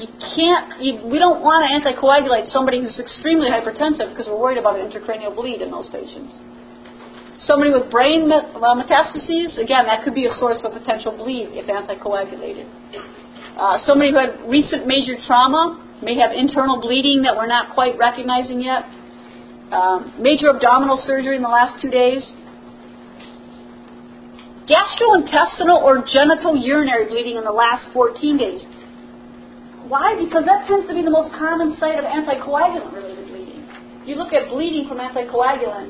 Speaker 3: You can't. You, we don't want to anticoagulate somebody who's extremely hypertensive because we're worried about an intracranial bleed in those patients. Somebody with brain metastases, again, that could be a source of a potential bleed if anticoagulated. Uh, somebody who had recent major trauma may have internal bleeding that we're not quite recognizing yet. Um, major abdominal surgery in the last two days. Gastrointestinal or genital urinary bleeding in the last 14 days. Why? Because that tends to be the most common site of anticoagulant related bleeding. You look at bleeding from anticoagulant,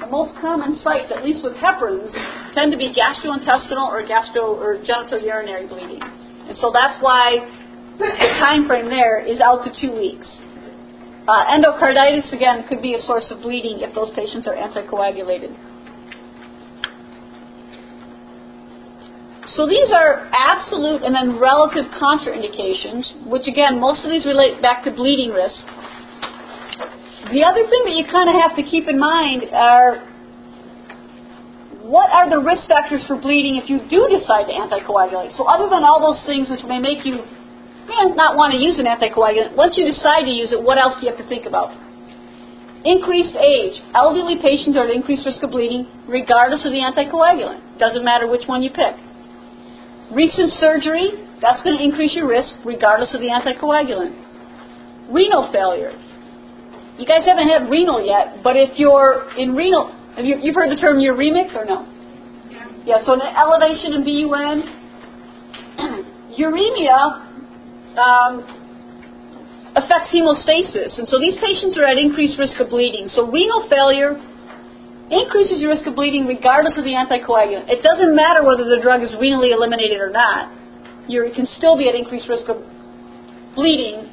Speaker 3: the most common sites, at least with heparins, tend to be gastrointestinal or gastro or genital urinary bleeding. And so that's why the time frame there is out to two weeks. Uh, endocarditis, again, could be a source of bleeding if those patients are anticoagulated. So these are absolute and then relative contraindications, which again, most of these relate back to bleeding risk. The other thing that you kind of have to keep in mind are what are the risk factors for bleeding if you do decide to anticoagulate? So other than all those things which may make you eh, not want to use an anticoagulant, once you decide to use it, what else do you have to think about? Increased age. Elderly patients are at increased risk of bleeding regardless of the anticoagulant. Doesn't matter which one you pick. Recent surgery, that's going to increase your risk regardless of the anticoagulant. Renal failure. You guys haven't had renal yet, but if you're in renal, have you, you've heard the term uremic or no? Yeah. Yeah. So an elevation in BUN, [CLEARS THROAT] uremia um, affects hemostasis, and so these patients are at increased risk of bleeding. So renal failure increases your risk of bleeding regardless of the anticoagulant. It doesn't matter whether the drug is renally eliminated or not. You can still be at increased risk of bleeding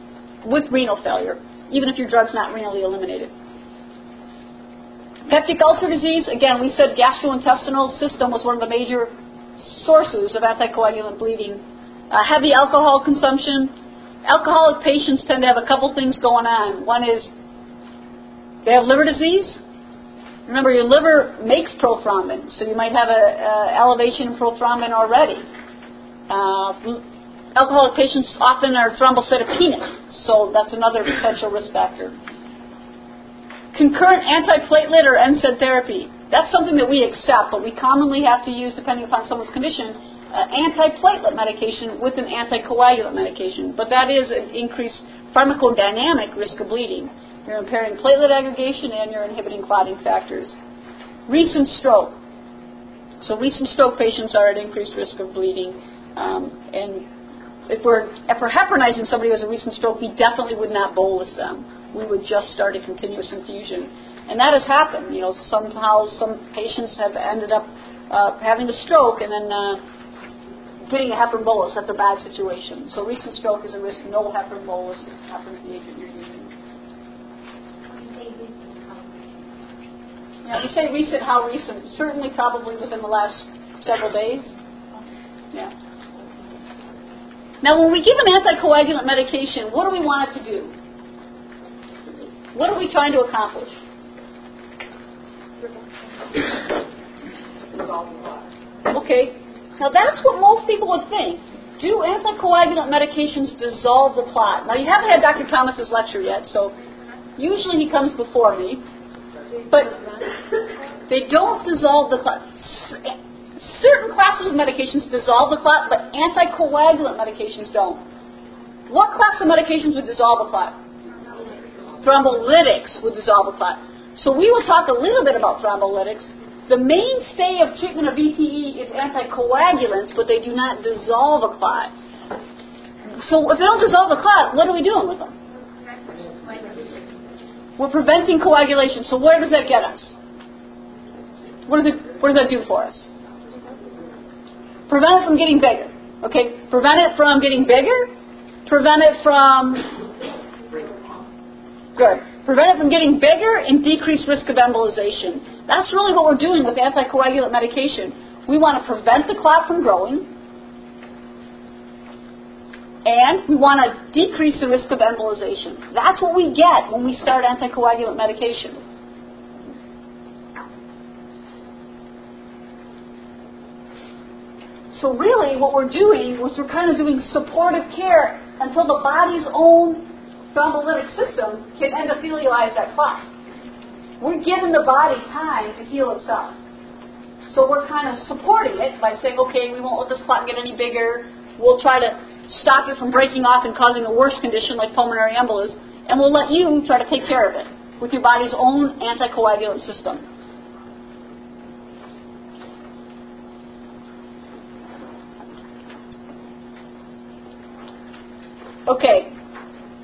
Speaker 3: with renal failure even if your drug's not renally eliminated. Peptic ulcer disease, again, we said gastrointestinal system was one of the major sources of anticoagulant bleeding. Uh, heavy alcohol consumption. Alcoholic patients tend to have a couple things going on. One is they have liver disease. Remember, your liver makes prothrombin, so you might have an elevation in prothrombin already. Uh, alcoholic patients often are thrombocytopenic, so that's another potential risk factor. Concurrent antiplatelet or NSAID therapy. That's something that we accept, but we commonly have to use, depending upon someone's condition, antiplatelet medication with an anticoagulant medication. But that is an increased pharmacodynamic risk of bleeding. You're impairing platelet aggregation and you're inhibiting clotting factors. Recent stroke. So recent stroke patients are at increased risk of bleeding. Um, and if we're, if we're heparinizing somebody who has a recent stroke, we definitely would not bolus them. We would just start a continuous infusion. And that has happened. You know, somehow some patients have ended up uh, having a stroke and then uh, getting a heparin bolus. That's a bad situation. So recent stroke is a risk. No heparin bolus. Heparin's the agent you're using. Yeah, you say recent, how recent? Certainly, probably within the last several days. Yeah. Now, when we give an anticoagulant medication, what do we want it to do? What are we trying to accomplish? Okay. Now, that's what most people would think. Do anticoagulant medications dissolve the clot? Now, you haven't had Dr. Thomas's lecture yet, so usually he comes before me. But they don't dissolve the clot. Certain classes of medications dissolve the clot, but anticoagulant medications don't. What class of medications would dissolve a clot? Thrombolytics would dissolve a clot. So we will talk a little bit about thrombolytics. The mainstay of treatment of VTE is anticoagulants, but they do not dissolve a clot. So if they don't dissolve a clot, what are we doing with them? We're preventing coagulation. So where does that get us? What does it what does that do for us? Prevent it from getting bigger. Okay? Prevent it from getting bigger. Prevent it from good. Prevent it from getting bigger and decrease risk of embolization. That's really what we're doing with anticoagulant medication. We want to prevent the clot from growing and we want to decrease the risk of embolization. That's what we get when we start anticoagulant medication. So really what we're doing is we're kind of doing supportive care until the body's own thrombolytic system can endothelialize that clot. We're giving the body time to heal itself. So we're kind of supporting it by saying, okay, we won't let this clot get any bigger. We'll try to stop it from breaking off and causing a worse condition like pulmonary embolus, and we'll let you try to take care of it with your body's own anticoagulant system. Okay.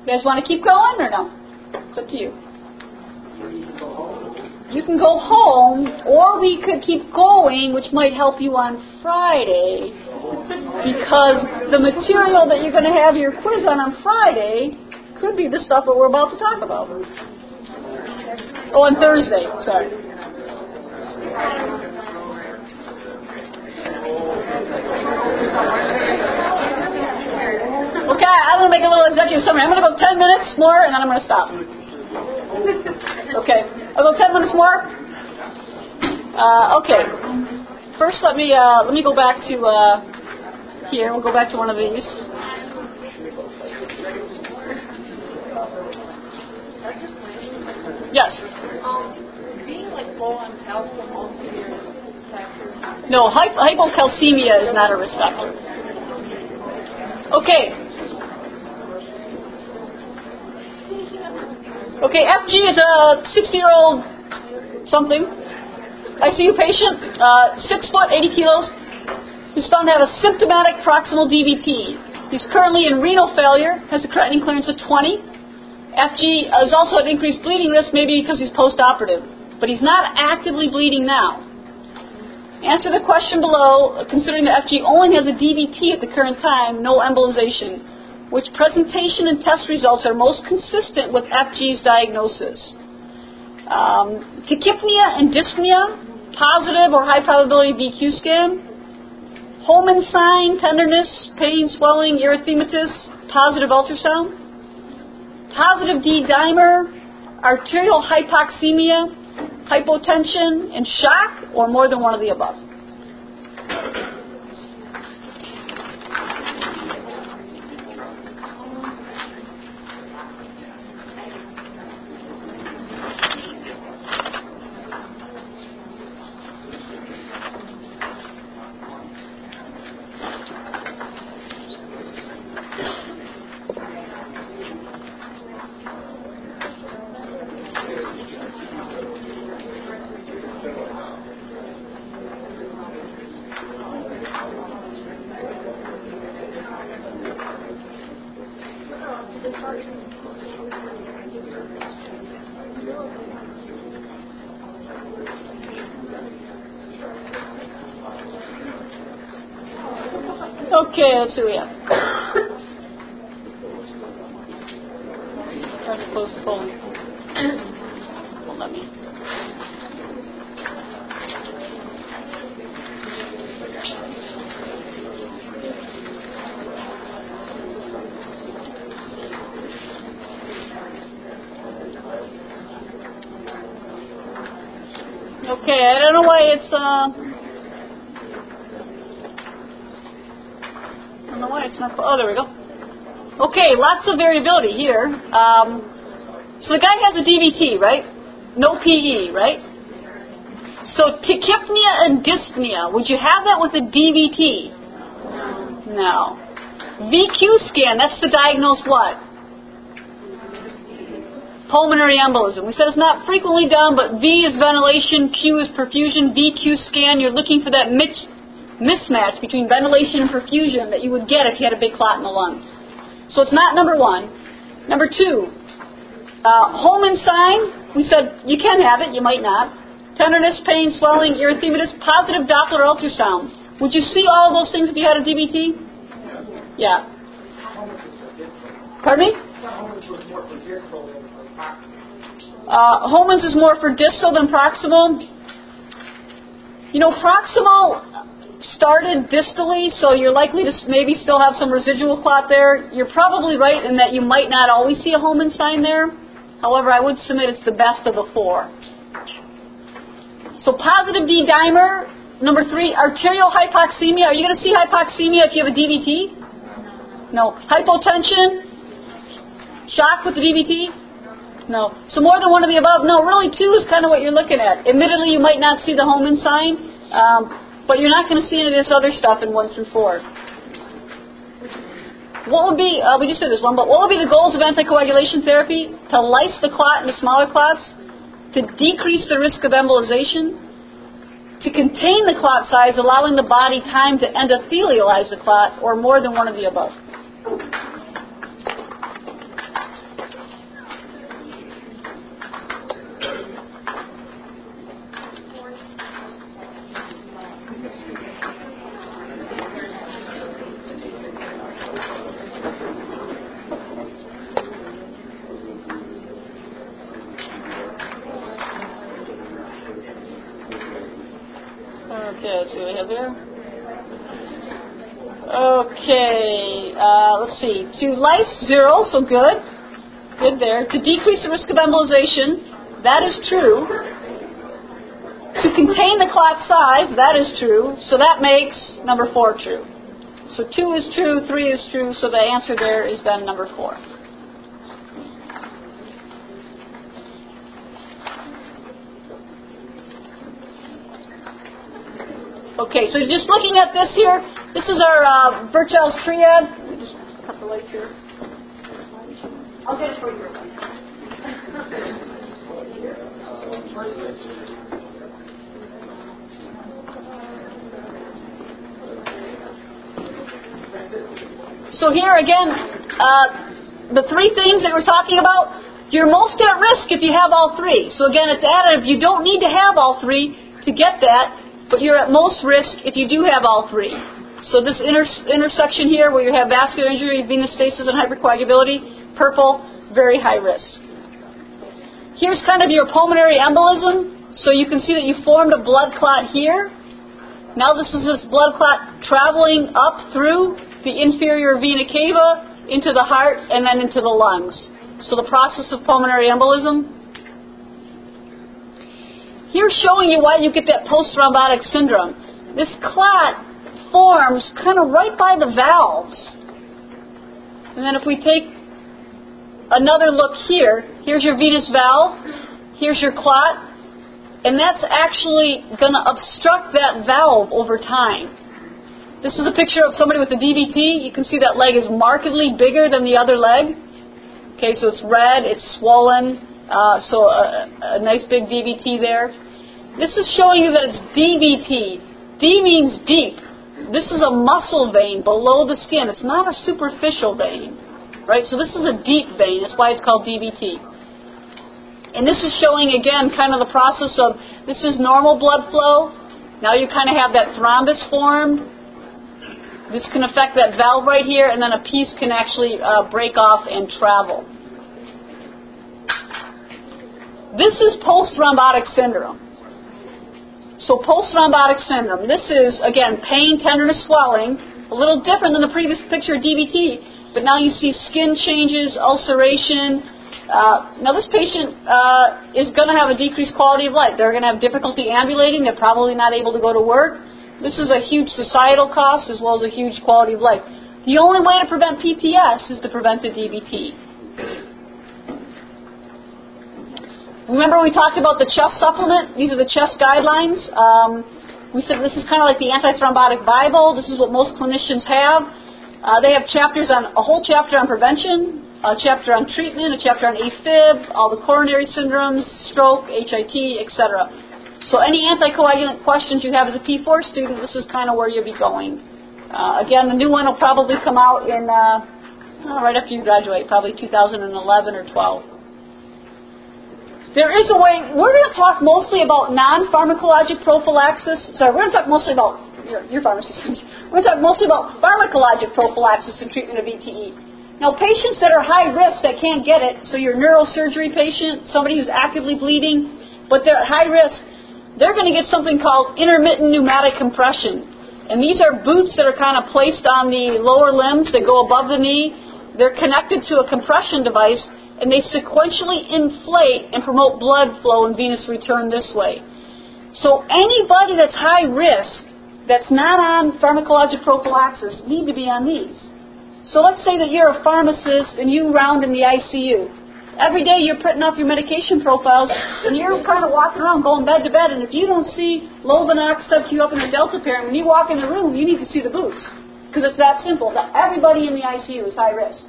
Speaker 3: You guys want to keep going or no? It's up to you. You can go home, or we could keep going, which might help you on Friday, because the material that you're going to have your quiz on on Friday could be the stuff that we're about to talk about. Oh, on Thursday, sorry. Okay, I'm going to make a little executive summary. I'm going to go 10 minutes more, and then I'm going to stop. Okay, I'll go 10 minutes more. Uh, okay. First, let me uh, let me go back to uh, here. We'll go back to one of these. Yes. No, hy- hypocalcemia is not a risk factor. Okay. Okay, FG is a 60 year old something. ICU patient, uh, 6 foot, 80 kilos. He's found to have a symptomatic proximal DVT. He's currently in renal failure, has a creatinine clearance of 20. FG is also at increased bleeding risk, maybe because he's post operative. But he's not actively bleeding now. Answer the question below, considering that FG only has a DVT at the current time, no embolization. Which presentation and test results are most consistent with FG's diagnosis? Um, tachypnea and dyspnea, positive or high probability VQ scan. Homans sign, tenderness, pain, swelling, erythematous, positive ultrasound. Positive D dimer, arterial hypoxemia, hypotension, and shock, or more than one of the above. To let me. Okay, I don't know why it's uh I don't know why it's not. Oh, there we go. Okay, lots of variability here. Um, so the guy has a DVT, right? No PE, right? So tachypnea and dyspnea, would you have that with a DVT? No. VQ scan, that's to diagnose what? Pulmonary embolism. We said it's not frequently done, but V is ventilation, Q is perfusion. VQ scan, you're looking for that mismatch between ventilation and perfusion that you would get if you had a big clot in the lung. So it's not number one. Number two, uh, Homans sign, we said you can have it, you might not. Tenderness, pain, swelling, erythematous, positive Doppler ultrasound. Would you see all those things if you had a DVT? Yeah. Pardon me? Uh, Homans' is more for distal than proximal. You know, proximal started distally, so you're likely to maybe still have some residual clot there. You're probably right in that you might not always see a Homans sign there. However, I would submit it's the best of the four. So positive D dimer. Number three, arterial hypoxemia. Are you going to see hypoxemia if you have a DVT? No. Hypotension? Shock with the DVT? No. So more than one of the above? No, really two is kind of what you're looking at. Admittedly, you might not see the Homans sign, um, but you're not going to see any of this other stuff in one through four. What would be, uh, we just did this one, but what would be the goals of anticoagulation therapy? To lyse the clot into smaller clots, to decrease the risk of embolization, to contain the clot size, allowing the body time to endothelialize the clot, or more than one of the above. See what we have there. Okay, uh, let's see. To lyse zero, so good. Good there. To decrease the risk of embolization, that is true. To contain the clot size, that is true. So that makes number four true. So two is true, three is true, so the answer there is then number four. Okay, so just looking at this here, this is our uh, Virchow's triad. Let me just cut the lights here. I'll get it for you. So here again, uh, the three things that we're talking about, you're most at risk if you have all three. So again, it's additive. You don't need to have all three to get that, but you're at most risk if you do have all three. So this inter- intersection here where you have vascular injury, venous stasis, and hypercoagulability, purple, very high risk. Here's kind of your pulmonary embolism. So you can see that you formed a blood clot here. Now this is this blood clot traveling up through the inferior vena cava into the heart and then into the lungs. So the process of pulmonary embolism. Here's showing you why you get that post-thrombotic syndrome. This clot forms kind of right by the valves. And then if we take another look here, here's your venous valve, here's your clot, and that's actually going to obstruct that valve over time. This is a picture of somebody with a DVT. You can see that leg is markedly bigger than the other leg. Okay, so it's red, it's swollen, uh, so a, a nice big DVT there. This is showing you that it's DVT. D means deep. This is a muscle vein below the skin. It's not a superficial vein, right? So this is a deep vein. That's why it's called DVT. And this is showing again kind of the process of this is normal blood flow. Now you kind of have that thrombus formed. This can affect that valve right here, and then a piece can actually uh, break off and travel. This is post thrombotic syndrome. So post-thrombotic syndrome, this is, again, pain, tenderness, swelling, a little different than the previous picture of DVT, but now you see skin changes, ulceration. Uh, now this patient uh, is going to have a decreased quality of life. They're going to have difficulty ambulating. They're probably not able to go to work. This is a huge societal cost as well as a huge quality of life. The only way to prevent PTS is to prevent the DVT. Remember we talked about the CHEST supplement? These are the CHEST guidelines. Um, we said this is kind of like the antithrombotic Bible. This is what most clinicians have. Uh, they have chapters on a whole chapter on prevention, a chapter on treatment, a chapter on AFib, all the coronary syndromes, stroke, HIT, etc. So any anticoagulant questions you have as a P4 student, this is kind of where you'll be going. Uh, again, the new one will probably come out in uh, right after you graduate, probably 2011 or 12. There is a way, we're going to talk mostly about non pharmacologic prophylaxis. Sorry, we're going to talk mostly about, your, pharmacist, [LAUGHS] we're going to talk mostly about pharmacologic prophylaxis and treatment of VTE. Now, patients that are high risk that can't get it, so your neurosurgery patient, somebody who's actively bleeding, but they're at high risk, they're going to get something called intermittent pneumatic compression. And these are boots that are kind of placed on the lower limbs that go above the knee. They're connected to a compression device and they sequentially inflate and promote blood flow and venous return this way. So anybody that's high risk, that's not on pharmacologic prophylaxis, need to be on these. So let's say that you're a pharmacist and you round in the ICU. Every day you're printing off your medication profiles and you're kind of walking around going bed to bed and if you don't see Lovenox, sub-Q up in the Dalteparin, when you walk in the room, you need to see the boots. Because it's that simple. Everybody in the ICU is high risk.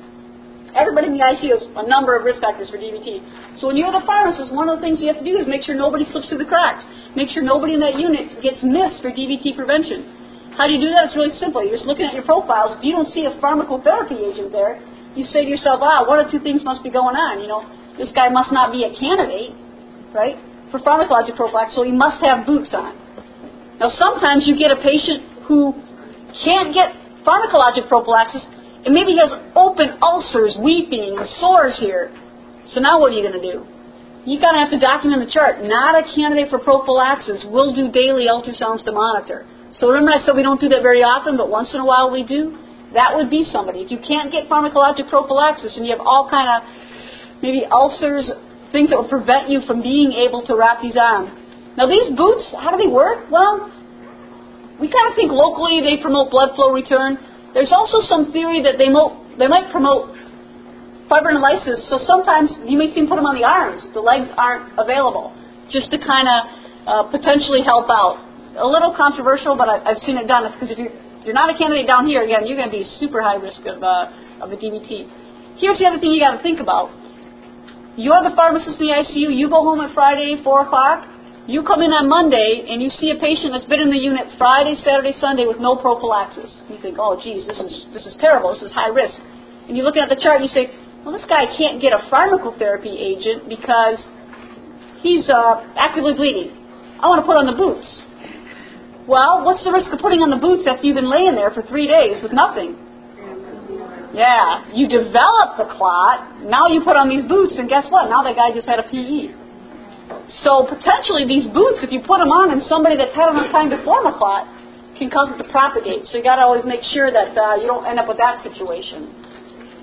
Speaker 3: Everybody in the ICU has a number of risk factors for DVT. So when you're the pharmacist, one of the things you have to do is make sure nobody slips through the cracks. Make sure nobody in that unit gets missed for DVT prevention. How do you do that? It's really simple. You're just looking at your profiles. If you don't see a pharmacotherapy agent there, you say to yourself, ah, one or two things must be going on. You know, this guy must not be a candidate, right, for pharmacologic prophylaxis, so he must have boots on. Now, sometimes you get a patient who can't get pharmacologic prophylaxis and maybe he has open ulcers, weeping, sores here. So now what are you going to do? You're going to have to document the chart. Not a candidate for prophylaxis. We'll do daily ultrasounds to monitor. So remember I said we don't do that very often, but once in a while we do? That would be somebody. If you can't get pharmacologic prophylaxis and you have all kind of maybe ulcers, things that will prevent you from being able to wrap these on. Now these boots, how do they work? Well, we kind of think locally they promote blood flow return. There's also some theory that they, mo- they might promote fibrinolysis, so sometimes you may see them put them on the arms. The legs aren't available, just to kind of uh, potentially help out. A little controversial, but I, I've seen it done. Because if you're, you're not a candidate down here, again, you're going to be super high risk of, uh, of a DVT. Here's the other thing you got to think about. You're the pharmacist in the ICU. You go home at Friday, 4 o'clock. You come in on Monday and you see a patient that's been in the unit Friday, Saturday, Sunday with no prophylaxis. You think, oh, geez, this is this is terrible. This is high risk. And you look at the chart and you say, well, this guy can't get a pharmacotherapy agent because he's uh, actively bleeding. I want to put on the boots. Well, what's the risk of putting on the boots after you've been laying there for three days with nothing? Yeah, you develop the clot. Now you put on these boots, and guess what? Now that guy just had a PE. So potentially these boots, if you put them on, and somebody that's had enough time to form a clot, can cause it to propagate. So you got to always make sure that uh, you don't end up with that situation.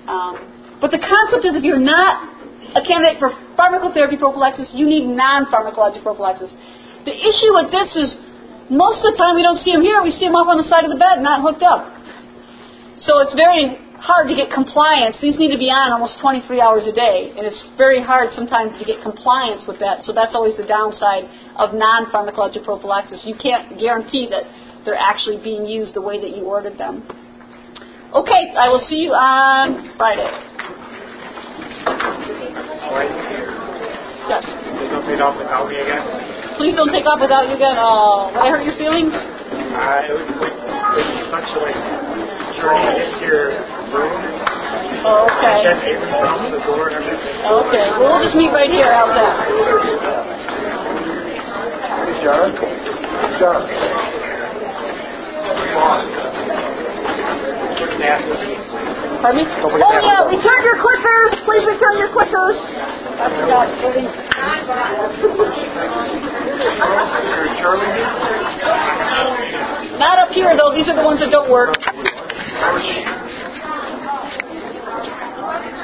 Speaker 3: Um, but the concept is, if you're not a candidate for pharmacotherapy prophylaxis, you need non-pharmacologic prophylaxis. The issue with this is most of the time we don't see them here. We see them off on the side of the bed, not hooked up. So it's very hard to get compliance. These need to be on almost 23 hours a day, and it's very hard sometimes to get compliance with that. So that's always the downside of non-pharmacologic prophylaxis. You can't guarantee that they're actually being used the way that you ordered them. Okay, I will see you on Friday. Yes.
Speaker 15: Please don't take off without me again.
Speaker 3: Please don't take off without you again. Oh, did I hurt your feelings?
Speaker 15: Uh, it was like, it was such a like journey into your room.
Speaker 3: Oh, okay.
Speaker 15: And then even from the door and everything.
Speaker 3: Okay. Well, we'll just meet right here. How's that?
Speaker 16: John? John.
Speaker 3: Pardon me? Oh, yeah. Return your clickers. Please return your clickers. I forgot. Judy. Not up here, though. These are the ones that don't work. Thank you.